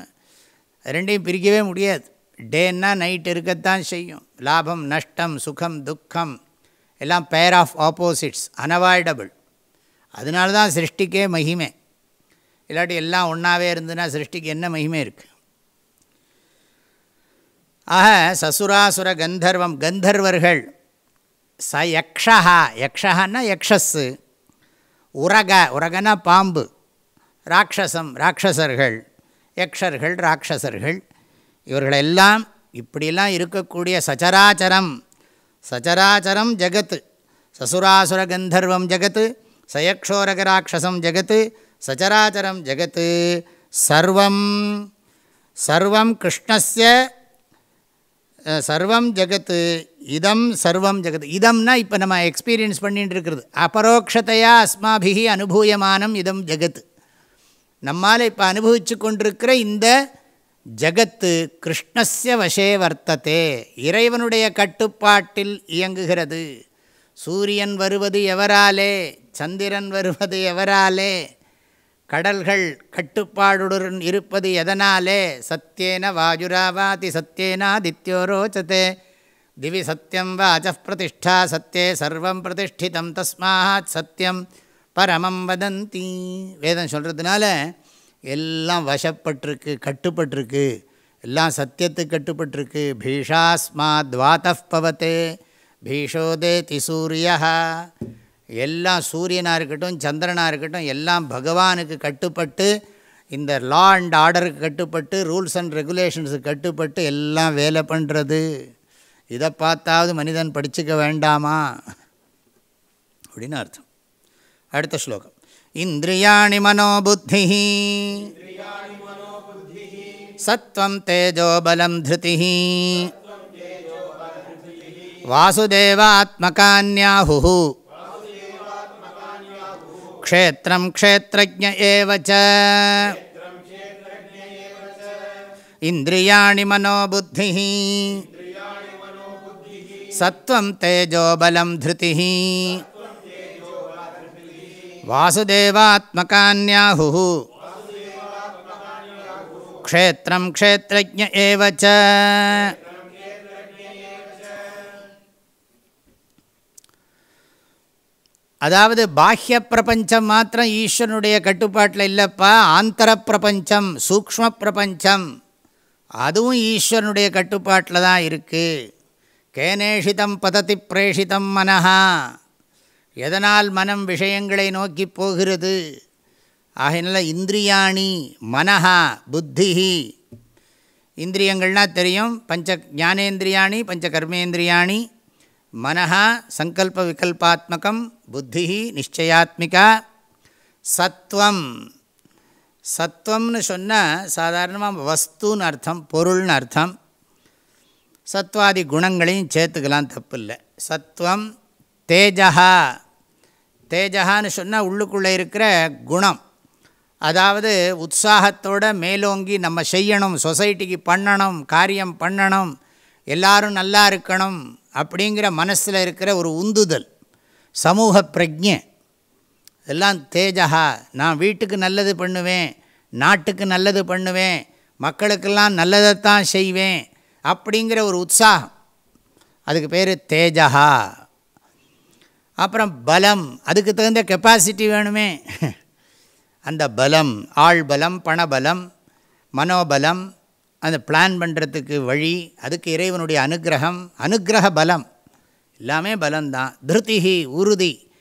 ரெண்டையும் பிரிக்கவே முடியாது. டேன்னா நைட் இருக்கத்தான் செய்யும். லாபம் நஷ்டம் சுகம் துக்கம். எல்லாம் பேர் ஆஃப் ஆப்போசிட்ஸ் அனவாய்டபிள் அதனால தான் சிருஷ்டிக்கே மகிமை. இல்லாட்டி எல்லாம் ஒன்றாவே இருந்துன்னா சிருஷ்டிக்கு என்ன மகிமை இருக்குது ஆக சசுராசுர கந்தர்வம் கந்தர்வர்கள் ச யக்ஷா யக்ஷான்னா யக்ஷஸ்ஸு. உரக உரகனா பாம்பு. ராட்சசம் ராட்சசர்கள் யக்ஷர்கள் ராட்சசர்கள். இவர்களெல்லாம் இப்படிலாம் இருக்கக்கூடிய சச்சராச்சரம். சச்சராச்சரம் ஜகத்து. சசுராசுர கந்தர்வம் ஜகத்து. சயக்ஷோரகராட்சசம் ஜகத்து. சச்சராச்சரம் ஜகத்து. சர்வம். சர்வம் கிருஷ்ணஸ்ய சர்வம் ஜகத்து இதம் சர்வம் ஜகத் இதம்னா இப்போ நம்ம எக்ஸ்பீரியன்ஸ் பண்ணிட்டு இருக்கிறது அபரோக்ஷத்தையா அஸ்மாபிகி அனுபூயமானம் இதம் ஜகத்து நம்மால் இப்போ அனுபவித்து கொண்டிருக்கிற இந்த ஜகத்து கிருஷ்ணஸ்ய வசே வர்த்ததே இறைவனுடைய கட்டுப்பாட்டில் இயங்குகிறது. சூரியன் வருவது எவராலே சந்திரன் வருவது எவராலே கடல்கள் கட்டுப்பாடுடன் இருப்பது எதனாலே? சத்தியேன வாஜுராவாதி சத்தியேனாதித்யோ ரோச்சதே. திவி சத்தியம் வாச்ச பிரதிஷ்டா சத்தியே சர்வம் பிரதிஷ்டிதம் தஸ்மாத் சத்தியம் பரமம் வதந்தி. வேதம் சொல்கிறதுனால எல்லாம் வசப்பட்டிருக்கு கட்டுப்பட்டிருக்கு. எல்லாம் சத்தியத்துக்கு கட்டுப்பட்டிருக்கு. பீஷாஸ்மாத் வாத்தப் பீஷோதே திசூரியா எல்லாம் சூரியனாக இருக்கட்டும் சந்திரனாக இருக்கட்டும் எல்லாம் பகவானுக்கு கட்டுப்பட்டு இந்த லா அண்ட் ஆர்டருக்கு கட்டுப்பட்டு ரூல்ஸ் அண்ட் ரெகுலேஷன்ஸுக்கு கட்டுப்பட்டு எல்லாம் வேலை பண்ணுறது இதை பார்த்தாவது மனிதன் படிச்சுக்க வேண்டாமா? அப்படின்னு அர்த்தம். அடுத்த ஸ்லோகம். இந்திரியாணி மனோபுத்தி சத்வம் தேஜோபலம் திருதி வாசுதேவாத்மகான்யாஹு க்ஷேத்திரம் க்ஷேத்திரஜ ஏவச்ச இந்திரியாணி மனோபுத்தி சத்வம் தேஜோபலம் திருதி வாசுதேவாத்மகான்யாஹு க்ஷேத்திரம் க்ஷேத்திரஜ ஏவச்ச அதாவது பாஹ்ய பிரபஞ்சம் மாத்திரம் ஈஸ்வரனுடைய கட்டுப்பாட்டில் இல்லைப்பா. ஆந்தர பிரபஞ்சம் சூக்ம பிரபஞ்சம் அதுவும் ஈஸ்வரனுடைய கட்டுப்பாட்டில் தான் இருக்குது கேனேஷிதம் பததி பிரேஷிதம் மனஹா. எதனால் மனம் விஷயங்களை நோக்கி போகிறது? ஆகையினால இந்திரியாணி மனஹா புத்தி இந்திரியங்கள்னால் தெரியும். பஞ்ச ஞானேந்திரியாணி பஞ்ச கர்மேந்திரியாணி மனஹா சங்கல்ப விகல்பாத்மகம். புத்தி நிச்சயாத்மிகா சத்வம் சத்வம்னு சொன்னால் சாதாரணமாக வஸ்துன்னு அர்த்தம் பொருள்னு அர்த்தம் சத்வாதி குணங்களையும் சேர்த்துக்கலாம் தப்பு இல்லை சத்வம் தேஜஹா தேஜகான்னு சொன்னால் உள்ளுக்குள்ளே இருக்கிற குணம் அதாவது உற்சாகத்தோட மேலோங்கி நம்ம செய்யணும் சொசைட்டிக்கு பண்ணணும் காரியம் பண்ணணும் எல்லாரும் நல்லா இருக்கணும் அப்படிங்கிற மனசில் இருக்கிற ஒரு உந்துதல் சமூக பிரஜை எல்லாம் தேஜகா நான் வீட்டுக்கு நல்லது பண்ணுவேன் நாட்டுக்கு நல்லது பண்ணுவேன் மக்களுக்கெல்லாம் நல்லதைத்தான் செய்வேன் அப்படிங்கிற ஒரு உற்சாகம். அதுக்கு பேர் தேஜகா அப்புறம் பலம். அதுக்கு தகுந்த கெப்பாசிட்டி வேணுமே. அந்த பலம் ஆள் பலம் பணபலம் மனோபலம் அந்த பிளான் பண்ணுறதுக்கு வழி அதுக்கு இறைவனுடைய அனுகிரகம் அனுகிரக பலம். எல்லாமே பலம்தான். திருத்திகி உறுதி.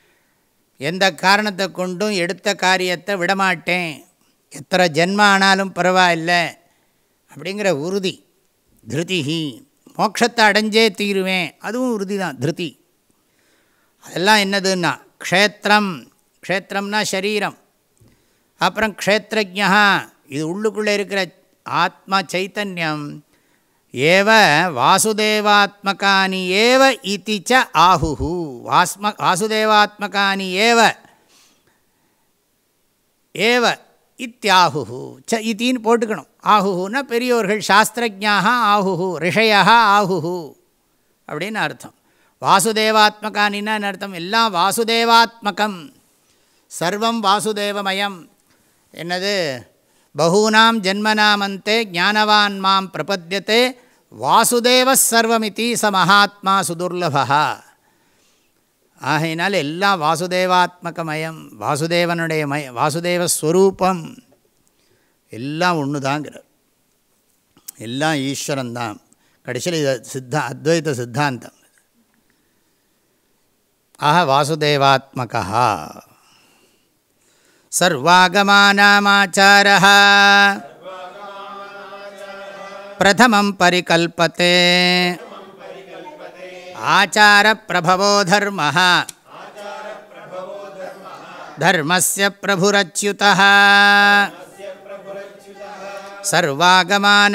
எந்த காரணத்தை கொண்டும் எடுத்த காரியத்தை விடமாட்டேன். எத்தனை ஜென்மம் ஆனாலும் பரவாயில்லை அப்படிங்கிற உறுதி. திருத்திகி மோட்சத்தை அடைஞ்சே தீருவேன். அதுவும் உறுதி தான் திருதி. அதெல்லாம் என்னதுன்னா க்ஷேத்திரம். க்ஷேத்திரம்னா சரீரம். அப்புறம் க்ஷேத்திரஜா இது உள்ளுக்குள்ளே இருக்கிற ஆத்மா சைத்தன்யம். ஏவ வாசுதேவாத்மகானி ஏவ இதி ச ஆஹுஹு. வாஸ்ம வாசுதேவாத்மகானி ஏவ ஏவ இத்தியாகுஹு ச இத்தின்னு போட்டுக்கணும். ஆகுஹுன்னா பெரியோர்கள் சாஸ்திரஜாக ஆகுஹு ரிஷயா ஆகுஹு அப்படின்னு அர்த்தம். வாசுதேவாத்மகானின்னு அர்த்தம்? எல்லாம் வாசுதேவாத்மகம். சர்வம் வாசுதேவமயம். என்னது? பகூனாம் ஜென்மனாமந்தே ஞானவான் மாம் பிரபத்தியத்தை வாசுதேவ சர்வமிதி ச மகாத்மா சுதுர்லபா ஆகையினால் எல்லாம் வாசுதேவாத்மகமயம் வாசுதேவனுடைய மய வாசுதேவ ஸ்வரூபம் எல்லாம் ஒன்று தாங்கிறார் எல்லாம் ஈஸ்வரன் தான் கடைசியில் இதை சித்தா அத்வைத சித்தாந்தம். ஆஹ வாசுதேவாத்மகா சர்வாகமானமாச்சாரா प्रथमं परिकल्पते। आचारप्रभवो धर्मः। धर्मस्य प्रभुरच्युतः। सर्वागमानामाचारः।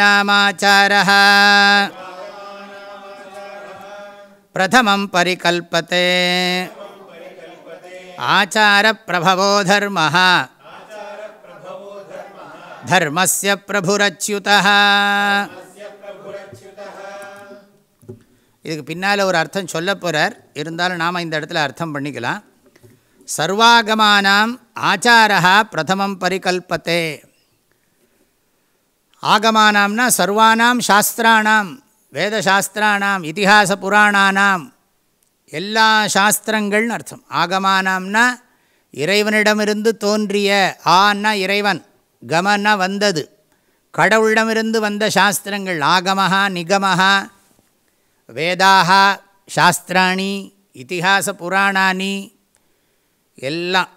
प्रथमं परिकल्पते। आचारप्रभवो धर्मः धर्मस्य प्रभुरच्युतः இதுக்கு பின்னால் ஒரு அர்த்தம் சொல்ல போகிறார் இருந்தாலும் நாம் இந்த இடத்துல அர்த்தம் பண்ணிக்கலாம் சர்வாகமானாம் ஆச்சாரா பிரதமம் பரிகல்பத்தே ஆகமானாம்னா சர்வானாம் சாஸ்திரானாம் வேதசாஸ்திரானாம் இத்திஹாச புராணானாம் எல்லா சாஸ்திரங்கள்னு அர்த்தம் ஆகமானாம்னா இறைவனிடமிருந்து தோன்றிய ஆன்னா இறைவன் கமன்னா வந்தது. கடவுளிடமிருந்து வந்த சாஸ்திரங்கள் ஆகமஹா நிகமஹா வேதாக சாஸ்திராணி இத்திஹாச புராணானி எல்லாம்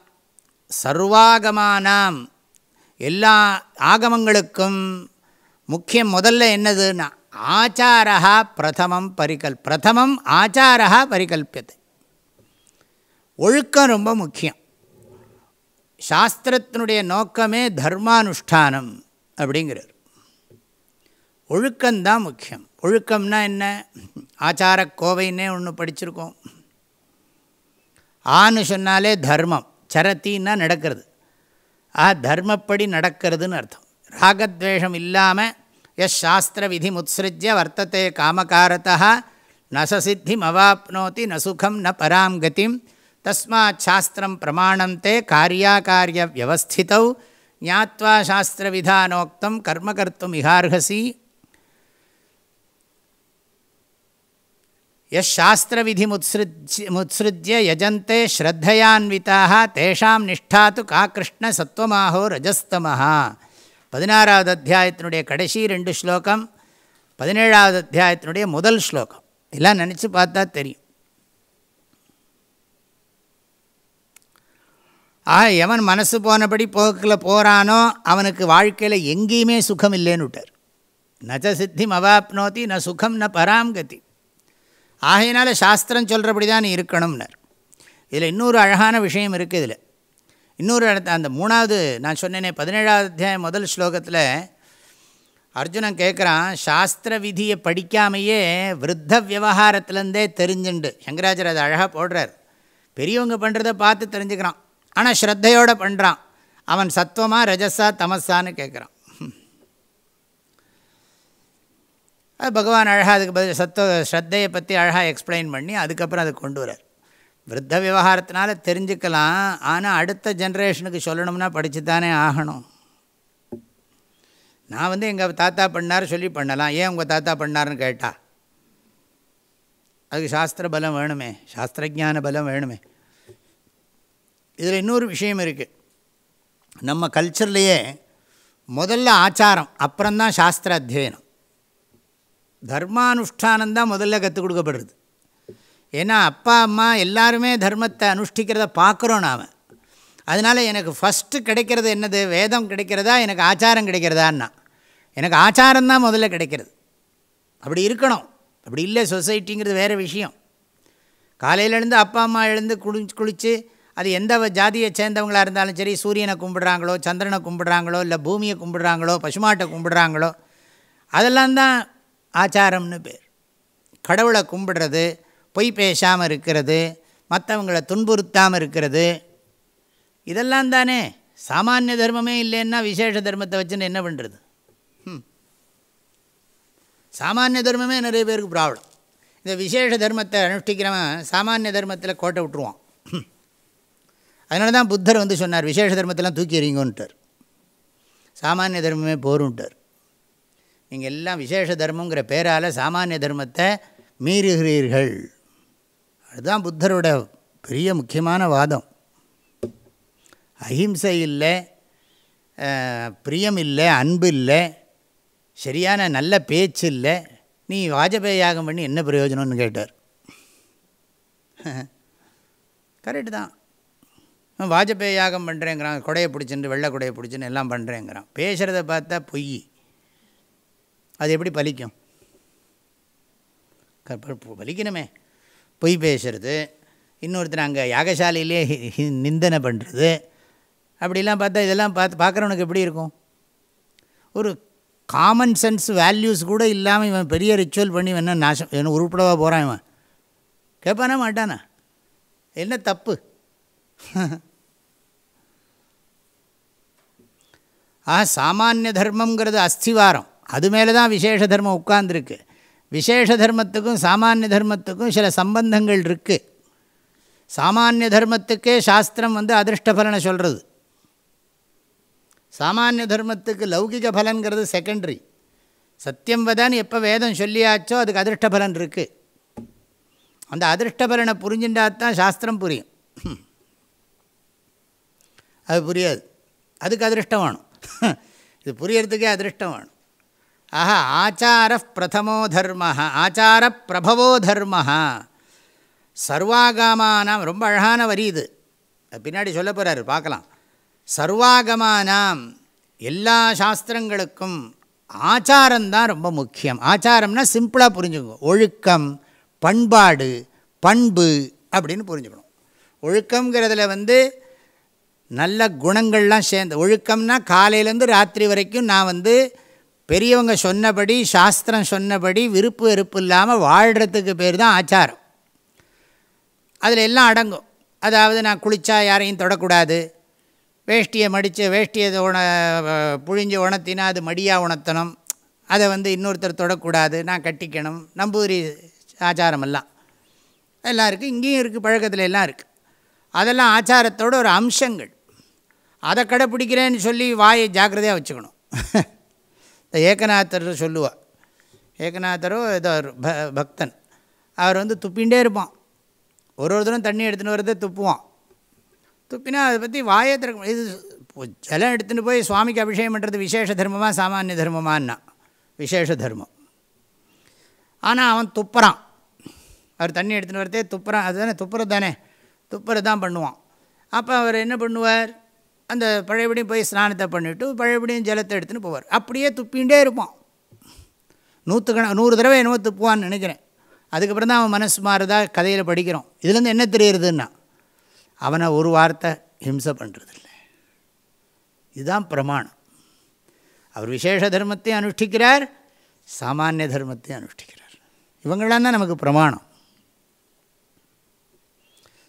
சர்வாகமானாம். எல்லா ஆகமங்களுக்கும் முக்கியம் முதல்ல என்னதுன்னா ஆச்சாரா பிரதமம் பரிகல் பிரதமம் ஆச்சாரா பரிகல்பியது. ஒழுக்கம் ரொம்ப முக்கியம். சாஸ்திரத்தினுடைய நோக்கமே தர்மானுஷ்டானம் அப்படிங்கிறார். ஒழுக்கம்தான் முக்கியம். ஒழுக்கம்னா என்ன? ஆச்சார கோவைன்னே ஒன்று படிச்சிருக்கோம். ஆன்னு சொன்னாலே தர்மம். சரத்தின்னா நடக்கிறது. ஆ தர்மப்படி நடக்கிறதுன்னு அர்த்தம். ராகத்வேஷம் இல்லாமல் எஸ் சாஸ்திர விதி முத்ஸ்ருஜ்ய வர்த்தத்தை காமகாரத்தா நசசித்தி அவாப்னோதி நசுகம் ந பராம் கதிம் தஸ்மாத் சாஸ்திரம் பிரமாணம் தே காரியாகாரிய வியவஸ்திதௌ ஞாத்வா சாஸ்திரவிதானோக்தம் கர்ம கர்த்தும் இஹார்ஹசி யசாஸ்திரவிதி முத்ஸ்ருஜ் முத்ஸ்ருஜ்ய யஜந்தே ஸ்ரத்தையான்விதாக தேஷாம் நிஷ்டா து கா கிருஷ்ண சத்வமாகோ ரஜஸ்தமஹா பதினாறாவது அத்தியாயத்தினுடைய கடைசி ரெண்டு ஸ்லோகம் பதினேழாவது அத்தியாயத்தினுடைய முதல் ஸ்லோகம் எல்லாம் நினச்சி பார்த்தா தெரியும் ஆக எவன் மனசு போனபடி போக்கில் போகிறானோ அவனுக்கு வாழ்க்கையில் எங்கேயுமே சுகம் இல்லைன்னு விட்டார். நச்ச சித்திம் அவாப்னோதி ந சுகம் ந பராம்கதி ஆகையினால சாஸ்திரம் சொல்கிறபடி தான் நீ இருக்கணும்னார். இதில் இன்னொரு அழகான விஷயம் இருக்குது இதில். இன்னொரு இடத்த அந்த மூணாவது நான் சொன்னேனே பதினேழாவது அத்தியாயம் முதல் ஸ்லோகத்தில் அர்ஜுனன் கேட்குறான் சாஸ்திர விதியை படிக்காமையே விருத்த விவகாரத்துலேருந்தே தெரிஞ்சுண்டு. சங்கராச்சர் அதை அழகாக போடுறார். பெரியவங்க பண்ணுறத பார்த்து தெரிஞ்சுக்கிறான். ஆனால் ஸ்ரத்தையோடு பண்ணுறான் அவன் சத்துவமாக ரஜஸா தமஸான்னு கேட்குறான் அது பகவான் அழகாக அதுக்கு பதில் சத்துவ ஸ்ரத்தையை பற்றி அழகாக எக்ஸ்பிளைன் பண்ணி அதுக்கப்புறம் அதை கொண்டு வரார் விருத்த விவகாரத்தினால தெரிஞ்சுக்கலாம். ஆனால் அடுத்த ஜென்ரேஷனுக்கு சொல்லணும்னா படித்து தானே ஆகணும். நான் வந்து எங்கள் தாத்தா பண்ணார் சொல்லி பண்ணலாம். ஏன் உங்கள் தாத்தா பண்ணார்னு கேட்டா? அதுக்கு சாஸ்திர பலம் வேணுமே. சாஸ்திரஜான பலம் வேணுமே. இதில் இன்னொரு விஷயம் இருக்குது நம்ம கல்ச்சர்லேயே முதல்ல ஆச்சாரம் அப்புறம்தான் சாஸ்திர அத்தியனம். தர்மானுஷ்டானந்தான் முதல்ல கற்றுக் கொடுக்கப்படுறது ஏன்னா அப்பா அம்மா எல்லாருமே தர்மத்தை அனுஷ்டிக்கிறத பார்க்குறோம் நாம். அதனால் எனக்கு ஃபஸ்ட்டு கிடைக்கிறது என்னது? வேதம் கிடைக்கிறதா? எனக்கு ஆச்சாரம் கிடைக்கிறதான்னா. எனக்கு ஆச்சாரம் தான் முதல்ல கிடைக்கிறது. அப்படி இருக்கணும். அப்படி இல்லை சொசைட்டிங்கிறது வேறு விஷயம். காலையில் எழுந்து அப்பா அம்மா எழுந்து குளிச்சு குளித்து அது எந்த ஜாதியை சேர்ந்தவங்களாக இருந்தாலும் சரி சூரியனை கும்பிடுறாங்களோ சந்திரனை கும்பிடுறாங்களோ இல்லை பூமியை கும்பிடுறாங்களோ பசுமாட்டை கும்பிடுறாங்களோ அதெல்லாம் தான் ஆச்சாரம்னு பேர். கடவுளை கும்பிடுறது பொய் பேசாமல் இருக்கிறது மற்றவங்களை துன்புறுத்தாமல் இருக்கிறது இதெல்லாம் தானே. சாமானிய தர்மமே இல்லைன்னா விசேஷ தர்மத்தை வச்சுன்னு என்ன பண்ணுறது சாமானிய தர்மமே நிறைய பேருக்கு ப்ராப்ளம் இந்த விசேஷ தர்மத்தை அனுஷ்டிக்கிறவன் சாமானிய தர்மத்தில் கோட்டை விட்டுருவான். அதனால தான் புத்தர் வந்து சொன்னார் விசேஷ தர்மத்தெல்லாம் தூக்கி எறிங்கோன்ட்டார் சாமானிய தர்மமே போருன்ட்டார். நீங்கள் எல்லாம் விசேஷ தர்மங்கிற பேரால் சாமானிய தர்மத்தை மீறுகிறீர்கள். அதுதான் புத்தரோட பெரிய முக்கியமான வாதம். அஹிம்சை இல்லை பிரியம் இல்லை அன்பு இல்லை சரியான நல்ல பேச்சு இல்லை. நீ வாஜபேயி யாகம் பண்ணி என்ன பிரயோஜனம்னு கேட்டார். கரெக்டு தான். வாஜபேயி யாகம் பண்ணுறேங்கிறான் கொடையை பிடிச்சின்னு வெள்ளை கொடையை பிடிச்சின்னு எல்லாம் பண்ணுறேங்கிறான் பேசுகிறத பார்த்தா பொய். அது எப்படி பலிக்கும்? பலிக்கணுமே. பொய் பேசுறது இன்னொருத்தர் அங்கே யாகசாலையிலே நிந்தனை பண்ணுறது அப்படிலாம் பார்த்தா இதெல்லாம் பார்த்து பார்க்குறவனுக்கு எப்படி இருக்கும்? ஒரு காமன் சென்ஸ் வேல்யூஸ் கூட இல்லாமல் இவன் பெரிய ரிச்சுவல் பண்ணி என்ன நாசம் என்ன உருப்படவாக போகிறான் இவன். கேட்பானா மாட்டானா? என்ன தப்பு? ஆ சாமானிய தர்மங்கிறது அஸ்திவாரம். அது மேலே தான் விசேஷ தர்மம் உட்கார்ந்துருக்கு. விசேஷ தர்மத்துக்கும் சாமானிய தர்மத்துக்கும் சில சம்பந்தங்கள் இருக்குது சாமானிய தர்மத்துக்கே சாஸ்திரம் வந்து அதிர்ஷ்ட பலனை சொல்கிறது சாமானிய தர்மத்துக்கு லௌகிக பலன்கிறது செகண்டரி சத்தியம் வதான்னு எப்போ வேதம் சொல்லியாச்சோ அதுக்கு அதிர்ஷ்ட பலன் இருக்குது அந்த அதிர்ஷ்ட பலனை புரிஞ்சுட்டா தான் சாஸ்திரம் புரியும். அது புரியாது. அதுக்கு அதிருஷ்டம் வேணும். இது புரியறதுக்கே அதிருஷ்டம் வேணும். ஆஹா ஆச்சார பிரதமோ தர்ம ஆச்சார பிரபவோ தர்ம சர்வாகமானாம் ரொம்ப அழகான வரி இது. பின்னாடி சொல்ல போகிறாரு பார்க்கலாம். சர்வாகமானாம் எல்லா சாஸ்திரங்களுக்கும் ஆச்சாரம்தான் ரொம்ப முக்கியம். ஆச்சாரம்னா சிம்பிளாக புரிஞ்சுக்கணும். ஒழுக்கம் பண்பாடு பண்பு அப்படின்னு புரிஞ்சுக்கணும். ஒழுக்கங்கிறதுல வந்து நல்ல குணங்கள்லாம் சேர்ந்து ஒழுக்கம்னா காலையிலேருந்து ராத்திரி வரைக்கும் நான் வந்து பெரியவங்க சொன்னபடி சாஸ்திரம் சொன்னபடி விருப்பு வெறுப்பு இல்லாமல் வாழ்கிறதுக்கு பேர் தான் ஆச்சாரம். அதில் எல்லாம் அடங்கும். அதாவது நான் குளித்தா யாரையும் தொடக்கூடாது. வேஷ்டியை மடித்து வேஷ்டியை உண புழிஞ்சு உணத்தினா அது மடியாக உணர்த்தணும். அதை வந்து இன்னொருத்தர் தொடக்கூடாது. நான் கட்டிக்கணும். நம்பூரி ஆச்சாரமெல்லாம் எல்லாம். இருக்குது இங்கேயும் இருக்குது பழக்கத்தில் எல்லாம் இருக்குது அதெல்லாம் ஆச்சாரத்தோட ஒரு அம்சங்கள். அதை கடைப்பிடிக்கிறேன்னு சொல்லி வாயை ஜாக்கிரதையாக வச்சுக்கணும். இந்த ஏகநாதர் சொல்லுவாள் ஏகநாதரோ ஏதோ ப பக்தன். அவர் வந்து துப்பிகிட்டே இருப்பான். ஒரு ஒரு தரம் தண்ணி எடுத்துகிட்டு வரதே துப்புவான். துப்பினா அதை பற்றி வாயை திறக்க இது ஜலம் எடுத்துகிட்டு போய் சுவாமிக்கு அபிஷேகம் பண்ணுறது விசேஷ தர்மமாக சாமானிய தர்மமானா விசேஷ தர்மம். ஆனால் அவன் துப்புறான். அவர் தண்ணி எடுத்துகிட்டு வரதே துப்புறான். அதுதானே துப்புறது தானே துப்புறது தான் பண்ணுவான். அப்போ அவர் என்ன பண்ணுவார்? அந்த பழையபடியும் போய் ஸ்நானத்தை பண்ணிவிட்டு பழையபடியும் ஜலத்தை எடுத்துன்னு போவார். அப்படியே துப்பிகிட்டே இருப்பான். நூற்றுக்கண நூறு தடவை என்னவோ துப்புவான்னு நினைக்கிறேன். அதுக்கப்புறம் தான் அவன் மனசு மாறுதா? கதையில் படிக்கிறோம். இதுலேருந்து என்ன தெரியுறதுன்னா அவனை ஒரு வார்த்தை ஹிம்சை பண்ணுறதில்ல இதுதான் பிரமாணம். அவர் விசேஷ தர்மத்தையும் அனுஷ்டிக்கிறார் சாமானிய தர்மத்தையும் அனுஷ்டிக்கிறார். இவங்களாம் தான் நமக்கு பிரமாணம்.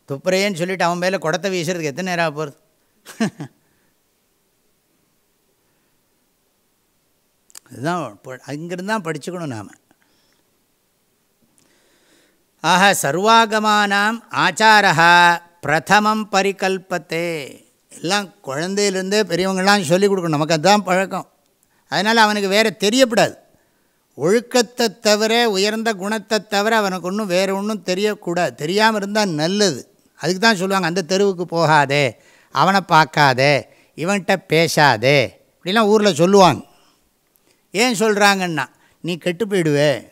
துப்புரையன்னு சொல்லிவிட்டு அவன் மேலே குடத்தை வீசுறதுக்கு எத்தனை நேரம் போகிறது அதுதான் அங்கிருந்து தான் படிச்சுக்கணும் நாம். ஆக சர்வாகமானாம் ஆச்சாரா பிரதமம் பரிகல்பத்தே. எல்லாம் குழந்தையிலேருந்தே பெரியவங்களாம் சொல்லிக் கொடுக்கணும். நமக்கு அதுதான் பழக்கம். அதனால் அவனுக்கு வேறு தெரியப்படாது. ஒழுக்கத்தை தவிர உயர்ந்த குணத்தை தவிர அவனுக்கு ஒன்றும் வேறு ஒன்றும் தெரியக்கூடாது. தெரியாமல் இருந்தால் நல்லது. அதுக்கு தான் சொல்லுவாங்க அந்த தெருவுக்கு போகாதே. அவனை பார்க்காதே இவன்கிட்ட பேசாதே இப்படிலாம் ஊரில் சொல்லுவாங்க. ஏன் சொல்கிறாங்கன்னா நீ கெட்டு போயிடுவே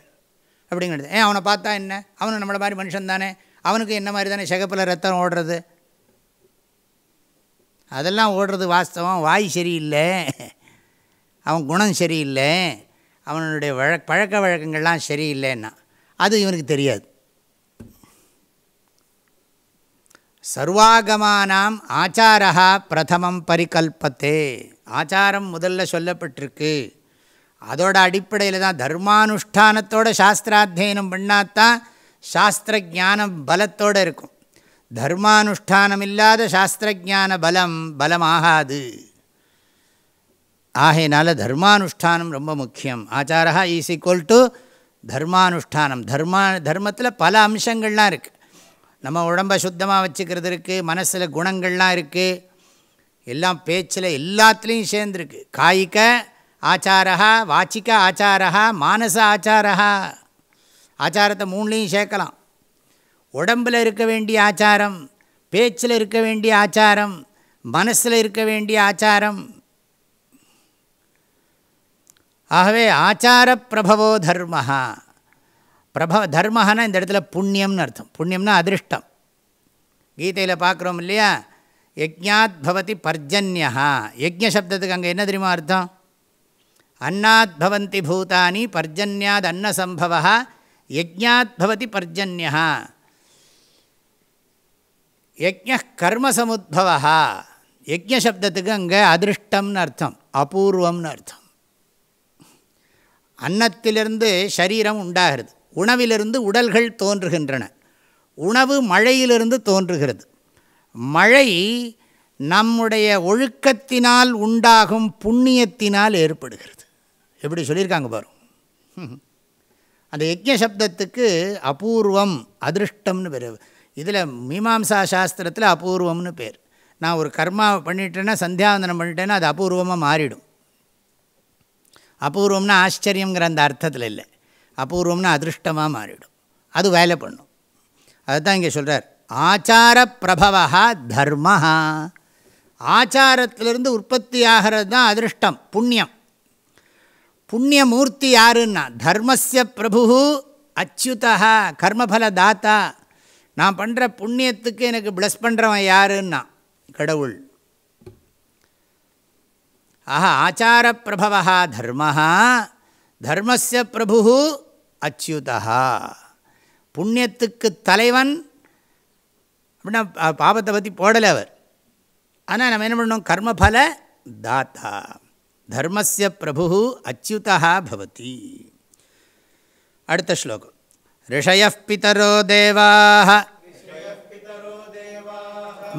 அப்படிங்கிறது. ஏன் அவனை பார்த்தா என்ன? அவனும் நம்மளை மாதிரி மனுஷன் தானே? அவனுக்கு என்ன மாதிரி தானே சிகப்பில் ரத்தம் ஓடுறது? அதெல்லாம் ஓடுறது வாஸ்தவம். வாய் சரியில்லை. அவன் குணம் சரியில்லை. அவனுடைய வழ பழக்க வழக்கங்கள்லாம் சரியில்லைன்னா அது இவனுக்கு தெரியாது. சர்வாகமானாம் ஆச்சாரா பிரதமம் பரிகல்பத்தே. ஆச்சாரம் முதல்ல சொல்லப்பட்டிருக்கு. அதோட அடிப்படையில் தான் தர்மானுஷ்டானத்தோட சாஸ்திராத்தியனம் பண்ணாதான் சாஸ்திர ஜானம் பலத்தோடு இருக்கும். தர்மானுஷ்டானம் இல்லாத சாஸ்திரஜான பலம் பலமாகாது. ஆகையினால தர்மானுஷ்டானம் ரொம்ப முக்கியம். ஆச்சாரா ஈஸ் ஈக்குவல் டு தர்மானுஷ்டானம். தர்மா தர்மத்தில் பல அம்சங்கள்லாம் இருக்குது நம்ம உடம்பை சுத்தமாக வச்சுக்கிறது இருக்குது மனசில் குணங்கள்லாம் இருக்குது எல்லாம் பேச்சில் எல்லாத்துலேயும் சேர்ந்துருக்கு. காய்க ஆச்சாரா வாச்சிக்க ஆச்சாரா மானச ஆச்சாரா ஆச்சாரத்தை மூணுலேயும் சேர்க்கலாம். உடம்பில் இருக்க வேண்டிய ஆச்சாரம் பேச்சில் இருக்க வேண்டிய ஆச்சாரம் மனசில் இருக்க வேண்டிய ஆச்சாரம். ஆகவே ஆச்சார பிரபவோ தர்மஹா. பிரப தர்மஹானா இந்த இடத்துல புண்ணியம்னு அர்த்தம். புண்ணியம்னா அதிருஷ்டம். கீதையில் பார்க்குறோம் இல்லையா? யஜ்ஞாத் பவதி பர்ஜன்யா யஜ்ஞ சப்தத்துக்கு அங்கே என்ன தெரியுமா அர்த்தம்? அன்னாத் பவந்தி பூதானி பர்ஜன்யாத் அன்னசம்பவா யஜ்ஞாத் பவதி பர்ஜன்யா யஜ்ஞ கர்மசமுத்பவா யஜ்ஞ சப்தத்துக்கு அங்கே அதிருஷ்டம்னு அர்த்தம். அபூர்வம்னு அர்த்தம். அன்னத்திலிருந்து சரீரம் உண்டாகிறது. உணவிலிருந்து உடல்கள் தோன்றுகின்றன. உணவு மழையிலிருந்து தோன்றுகிறது. மழை நம்முடைய ஒழுக்கத்தினால் உண்டாகும் புண்ணியத்தினால் ஏற்படுகிறது. எப்படி சொல்லியிருக்காங்க பாருங்க அந்த யஜ்ய சப்தத்துக்கு அபூர்வம் அதிருஷ்டம்னு பேர். இதில் மீமாம்சா சாஸ்திரத்தில் அபூர்வம்னு பேர். நான் ஒரு கர்மா பண்ணிட்டேன்னா சந்தியாவந்தனம் பண்ணிட்டேன்னா அது அபூர்வமாக மாறிடும். அபூர்வம்னா ஆச்சரியங்கிற அந்த அர்த்தத்தில் இல்லை. அபூர்வம்னா அதிருஷ்டமாக மாறிடும். அது வேலை பண்ணும். அதுதான் இங்கே சொல்கிறார் ஆச்சார பிரபவா தர்ம ஆச்சாரத்திலிருந்து உற்பத்தி ஆகிறது தான் அதிருஷ்டம் புண்ணியம். புண்ணியமூர்த்தி யாருன்னா தர்மஸ்ய பிரபு அச்சுதா கர்மபல தாத்தா. நான் பண்ணுற புண்ணியத்துக்கு எனக்கு ப்ளஸ் பண்ணுறவன் யாருன்னா கடவுள். ஆஹா ஆச்சார பிரபவா தர்மஹா. தர்மஸ்ய பிரபு அச்சுதா புண்ணியத்துக்கு தலைவன் அப்படின்னா பாபத்தை பற்றி போடலை அவர். ஆனால் நம்ம என்ன பண்ணோம் கர்மபல தாத்தா. தர்மஸ்ய பிரபு அச்சுதா பவதி. அடுத்த ஸ்லோகம். ரிஷய பிதரோ தேவா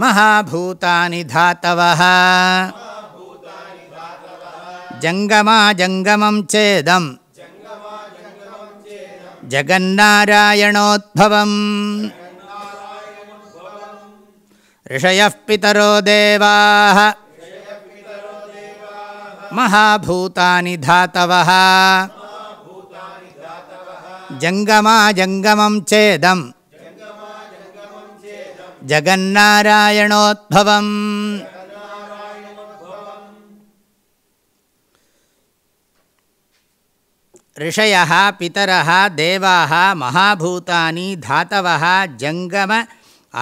மகாபூதானி தாத்தவா ஜங்கமா ஜங்கமம் சேதம் ஜகநாராயணோத்பவம் ரிஷயः பிதரோ தேவாः மகாபூதானி தாத்தவः ஜங்கமா ஜங்கமம் சேதம் ஜகநாராயணோத்பவம் ரிஷய பிதர தேவாக மகாபூதானி தாத்தவ ஜங்கம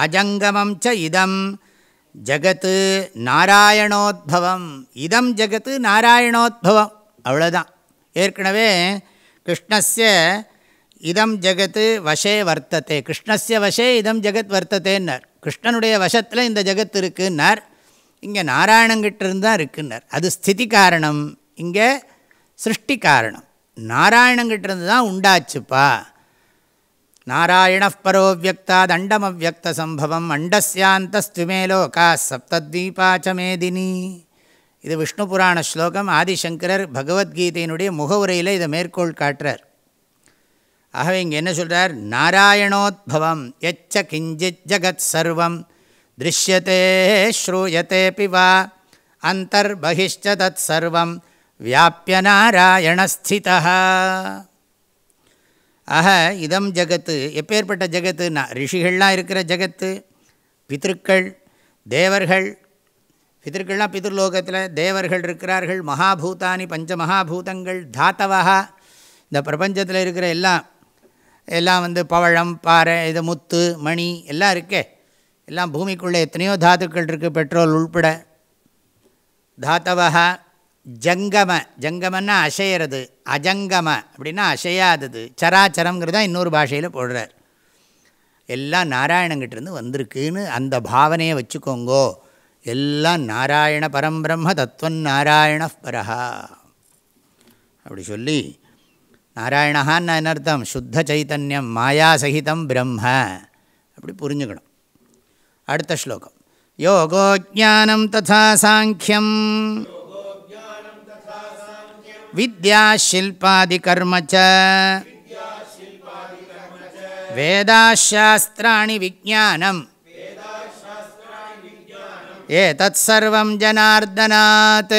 அஜங்கமம் ச இதம். ஜகத்து நாராயணோத்பவம். இதம் ஜகத்து நாராயணோத்பவம். அவ்வளோதான் ஏற்கனவே கிருஷ்ணஸ்ய இதம் ஜகத்து வசே வர்த்தத்தை கிருஷ்ணஸ்ய வசே இதம் ஜெகத் வர்த்தத்தைன்னார் கிருஷ்ணனுடைய வசத்தில் இந்த ஜெகத் இருக்குன்னார். இங்கே நாராயணங்கிட்டிருந்தான் இருக்குன்னார். அது ஸ்திதி காரணம். இங்கே சிருஷ்டி காரணம். நாராயணங்கிட்டிருந்து தான் உண்டாச்சுப்பா. நாராயண பரோ வியக்தாத் அண்டமவியக்த சம்பவம் அண்டஸ்யாந்தஸ்துமே லோகா சப்தத்வீபாச்சமேதினி. இது விஷ்ணு புராண ஸ்லோகம். ஆதிசங்கரர் பகவத்கீதையினுடைய முகவுரையில் இதை மேற்கோள் காட்டுறார். ஆகவே இங்கே என்ன சொல்கிறார் நாராயணோத்பவம். எச்ச கிஞ்சித் ஜகத் சர்வம். திருஷ்யத்தே ஸ்ரூயத்தே பிவா அந்தர்பகிஷ்ட தத் சர்வம். வியாபிய நாராயணஸ்திதா ஆக இதம் ஜகத்து எப்பேற்பட்ட ஜகத்துனா ரிஷிகள்லாம் இருக்கிற ஜகத்து பித்திருக்கள் தேவர்கள் பித்திருக்கள்லாம் பிதிர்லோகத்தில் தேவர்கள் இருக்கிறார்கள் மகாபூதானி பஞ்ச மகாபூதங்கள் தாத்தவா இந்த பிரபஞ்சத்தில் இருக்கிற எல்லாம் எல்லாம் வந்து பவழம் பாறை இது முத்து மணி எல்லாம் இருக்கே. எல்லாம் பூமிக்குள்ளே எத்தனையோ தாத்துக்கள் இருக்குது பெட்ரோல் உள்பட. தாத்தவா ஜங்கம ஜங்கமன்னா அசையிறது அஜங்கம அப்படின்னா அசையாதது. சராச்சரங்கிறது தான் இன்னொரு பாஷையில் போடுறார். எல்லாம் நாராயணங்கிட்டேருந்து வந்திருக்குன்னு அந்த பாவனையை வச்சுக்கோங்கோ. எல்லாம் நாராயண பரம்பிரம்ம தத்துவன் நாராயண பரஹா. அப்படி சொல்லி நாராயணஹான்னு என்ன அர்த்தம்? சுத்த சைத்தன்யம் மாயாசகிதம் பிரம்ம. அப்படி புரிஞ்சுக்கணும். அடுத்த ஸ்லோகம். யோகோ ஜானம் ததா சாங்கியம். வித்யா ஷில்பாதி கர்மச்ச வேதாசாஸ்திராணி விஜானம் ஏதத் சர்வம் ஜனார்தனாத்.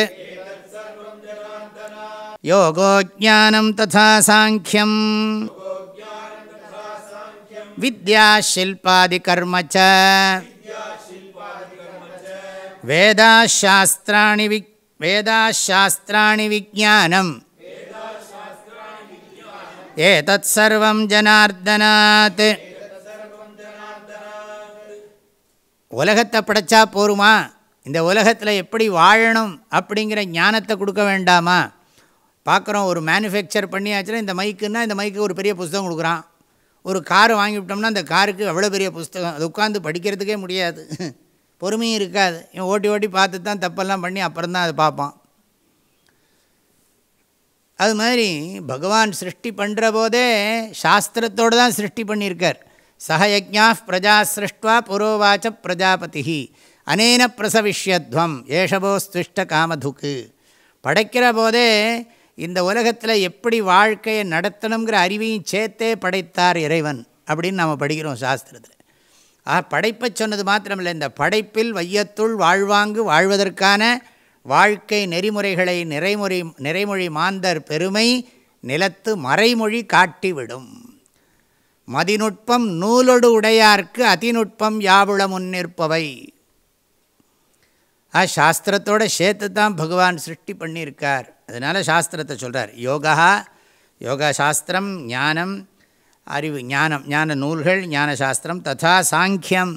யோகோ ஜானம் ததா சாங்கியம். வித்யா விஜானம் ஏதத் சர்வம் ஜனார்தனாத் உலகத்தை படைச்சா போருமா? இந்த உலகத்தில் எப்படி வாழணும் அப்படிங்கிற ஞானத்தை கொடுக்க வேண்டாமா? பார்க்குறோம் ஒரு மேனுஃபேக்சர் பண்ணியாச்சுன்னா இந்த மைக்குன்னா இந்த மைக்கு ஒரு பெரிய புஸ்தகம் கொடுக்குறான். ஒரு கார் வாங்கிவிட்டோம்னா அந்த காருக்கு அவ்வளோ பெரிய புஸ்தகம்? அது உட்காந்து படிக்கிறதுக்கே முடியாது. பொறுமையும் இருக்காது. இவன் ஓட்டி ஓட்டி பார்த்து தான் தப்பெல்லாம் பண்ணி அப்புறம் தான் அதை பார்ப்பான். அது மாதிரி பகவான் சிருஷ்டி பண்ணுற போதே சாஸ்திரத்தோடு தான் சிருஷ்டி பண்ணியிருக்கார். சஹயஜா பிரஜா சிருஷ்டுவா புரோவாச்ச பிரஜாபதி அனேன பிரசவிஷ்யத்வம் ஏஷபோஸ்துஷ்ட காமதுக்கு. படைக்கிற போதே இந்த உலகத்தில் எப்படி வாழ்க்கையை நடத்தணுங்கிற அறிவையும் சேர்த்தே படைத்தார் இறைவன் அப்படின்னு நம்ம படிக்கிறோம் சாஸ்திரத்தில். ஆ படைப்பை சொன்னது மாத்திரமில்லை. இந்த படைப்பில் வையத்துள் வாழ்வாங்கு வாழ்வதற்கான வாழ்க்கை நெறிமுறைகளை நிறைமுறை நிறைமொழி மாந்தர் பெருமை நிலத்து மறைமொழி காட்டிவிடும். மதிநுட்பம் நூலொடு உடையார்க்கு அதிநுட்பம் யாவுள முன்னிற்பவை ஆ சாஸ்திரத்தோட சேர்த்து தான் பகவான் சிருஷ்டி பண்ணியிருக்கார். அதனால் சாஸ்திரத்தை சொல்கிறார் யோகா யோகா சாஸ்திரம் ஞானம் அறிவு ஞானம் ஞான நூல்கள் ஞான சாஸ்திரம் ததா சாங்கியம்.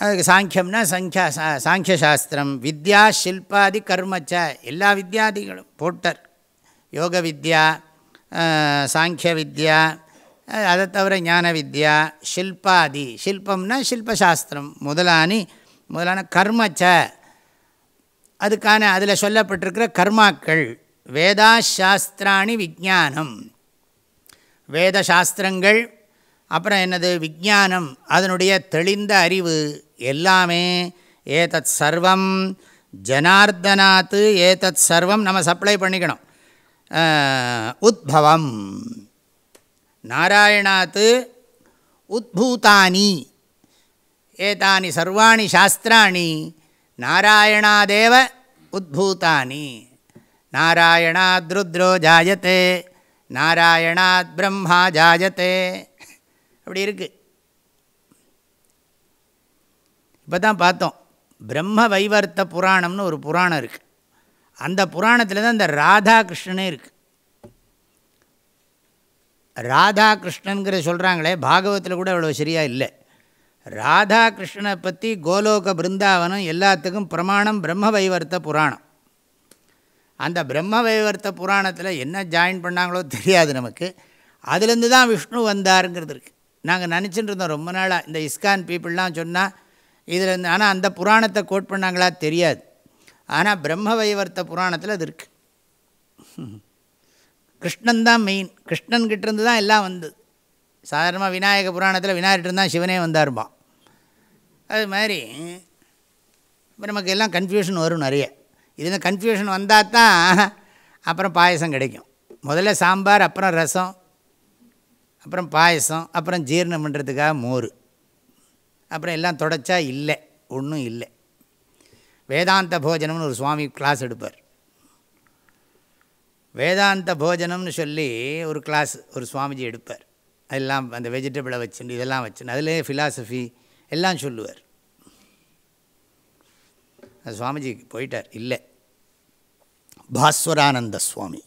அதுக்கு சாங்கியம்னா சங்கியா சா சாங்கிய சாஸ்திரம் வித்யா ஷில்பாதி கர்மச்ச எல்லா வித்யாதிகளும் போட்டர் யோக வித்யா சாங்கிய வித்யா அதை தவிர ஞான வித்யா ஷில்பாதி ஷில்பம்னா ஷில்பசாஸ்திரம் முதலானி முதலான கர்மச்ச. அதுக்கான அதில் சொல்லப்பட்டிருக்கிற கர்மாக்கள் வேதாசாஸ்திராணி விஜானம் வேதசாஸ்திரங்கள் அப்புறம் என்னது விஜானம் அதனுடைய தெளிந்த அறிவு எல்லாமே ஏதத் சர்வம் ஜனார்தனாத்து ஏதத் சர்வம் நம்ம சப்ளை பண்ணிக்கணும். உத்பவம். நாராயணாத்து உத்பூதானி. ஏதானி சர்வாணி சாஸ்திராணி நாராயணாதேவ உத்பூதானி. நாராயணாத்ருத்ரோ ஜாயத்தே நாராயணாத் பிரம்மா ஜாயத்தே. அப்படி இருக்குது இப்போ தான் பார்த்தோம். பிரம்ம வைவர்த்த புராணம்னு ஒரு புராணம் இருக்குது அந்த புராணத்தில் தான் இந்த ராதாகிருஷ்ணனே இருக்குது ராதாகிருஷ்ணனுங்கிற சொல்கிறாங்களே பாகவத்தில் கூட அவ்வளோ சரியாக இல்லை. ராதாகிருஷ்ணனை பற்றி கோலோக பிருந்தாவனம் எல்லாத்துக்கும் பிரமாணம் பிரம்ம வைவர்த்த புராணம். அந்த பிரம்ம வைவர்த்த புராணத்தில் என்ன ஜாயின் பண்ணாங்களோ தெரியாது நமக்கு. அதுலேருந்து தான் விஷ்ணு வந்தாருங்கிறது இருக்குது நாங்கள் நினச்சிட்டு இருந்தோம் ரொம்ப நாளாக இந்த இஸ்கான் பீப்புளெலாம் சொன்னால் இதில் ஆனால் அந்த புராணத்தை கோட் பண்ணாங்களா தெரியாது. ஆனால் பிரம்ம வைவர்த்த புராணத்தில் அது இருக்குது கிருஷ்ணன் தான் மெயின் கிருஷ்ணன்கிட்டேருந்து தான் எல்லாம் வந்தது. சாதாரணமாக விநாயக புராணத்தில் விநாயகர்கிட்ட தான் சிவனே வந்தாருப்பான் அது மாதிரி இப்போ நமக்கு எல்லாம் கன்ஃபியூஷன் வரும் நிறைய. இதுன்னு கன்ஃபியூஷன் வந்தால் தான் அப்புறம் பாயசம் கிடைக்கும். முதல்ல சாம்பார் அப்புறம் ரசம் அப்புறம் பாயசம் அப்புறம் ஜீரணம் பண்ணுறதுக்காக மோர். அப்புறம் எல்லாம் தொடச்சா இல்லை ஒன்றும் இல்லை. வேதாந்த போஜனம்னு ஒரு சுவாமி கிளாஸ் எடுப்பார். வேதாந்த போஜனம்னு சொல்லி ஒரு கிளாஸ் ஒரு சுவாமிஜி எடுப்பார். அதெல்லாம் அந்த வெஜிடபிளை வச்சுட்டு இதெல்லாம் வச்சுன்னு அதிலே ஃபிலாசபி எல்லாம் சொல்லுவார். சுவாமிஜி போயிட்டார் இல்லை பாஸ்வரானந்த சுவாமி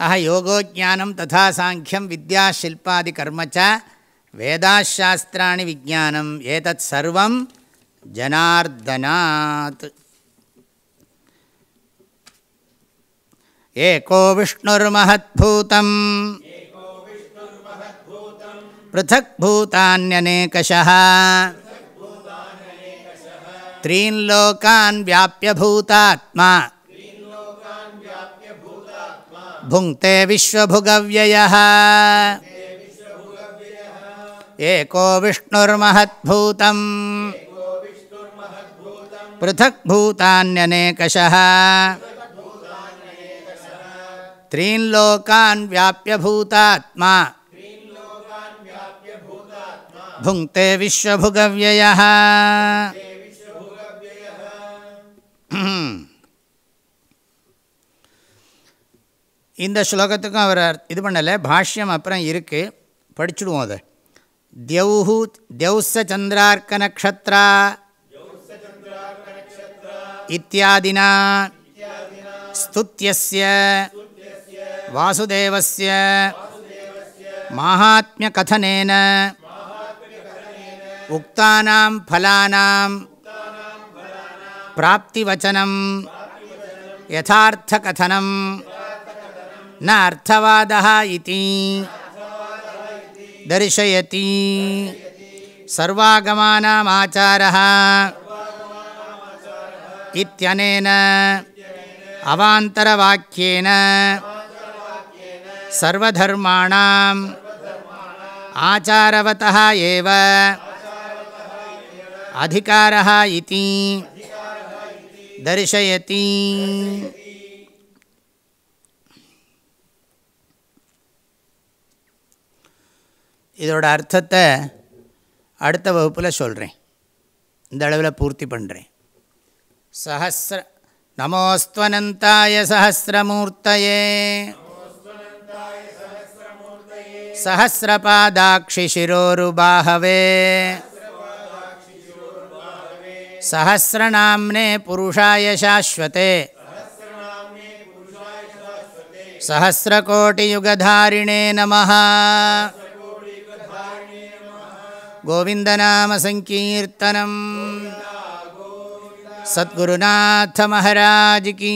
ஆஹா யோகோ ஜானம் ததா சாங்கியம் வித்யா ஷில்பாதி கர்மச்ச வேதாசாஸ்திராணி விஜானம் ஏதத் சர்வம் ஜனார்தனாத் ஏகோ விஷ்ணுர்மஹத்பூதம் पृथक् भूतान्यनेकशः त्रीन् लोकान् व्याप्य भूतात्मा। भुङ्क्ते विश्वभुगव्ययः। एको विष्णुर्महद्भूतम्। पृथक् भूतान्यनेकशः त्रीन् लोकान् व्याप्य भूतात्मा। भुङ्क्ते विश्वभुगव्ययः। இந்த ஸ்லோகத்துக்கும் அவர் இது பண்ணலை. பாஷ்யம் அப்புறம் இருக்குது படிச்சுடுவோம் அதை. தியௌஹு தியௌச சந்திரார்க்க நக்ஷத்ரா. இத்தியாதினா. ஸ்துத்யஸ்ய. வாசுதேவஸ்ய. மாஹாத்மியகதனேன உக்தானாம் ஃபலானாம். பிராப்திவச்சனம் யதார்த்தகதனம் ந அர்த்தவாதः इति दर्शयति सर्वागमानाम् आचारः इत्यनेन अवान्तरवाक्येन सर्वधर्माणाम् आचारवतः एव अधिकारः इति दर्शयति இதோட அர்த்தத்தை அடுத்த வகுப்பில் சொல்கிறேன் இந்த அளவில் பூர்த்தி பண்ணுறேன் சஹசிர நமோஸ்துவனந்தாய சஹசிரமூர்த்தயே सहस्रपादाक्षि शिरोरुबाहवे सहस्रनाम्ने पुरुषाय शाश्वते सहस्रकोटियुगधारिणे नमः गोविन्दनामसङ्कीर्तनम् सद्गुरुनाथमहाराज की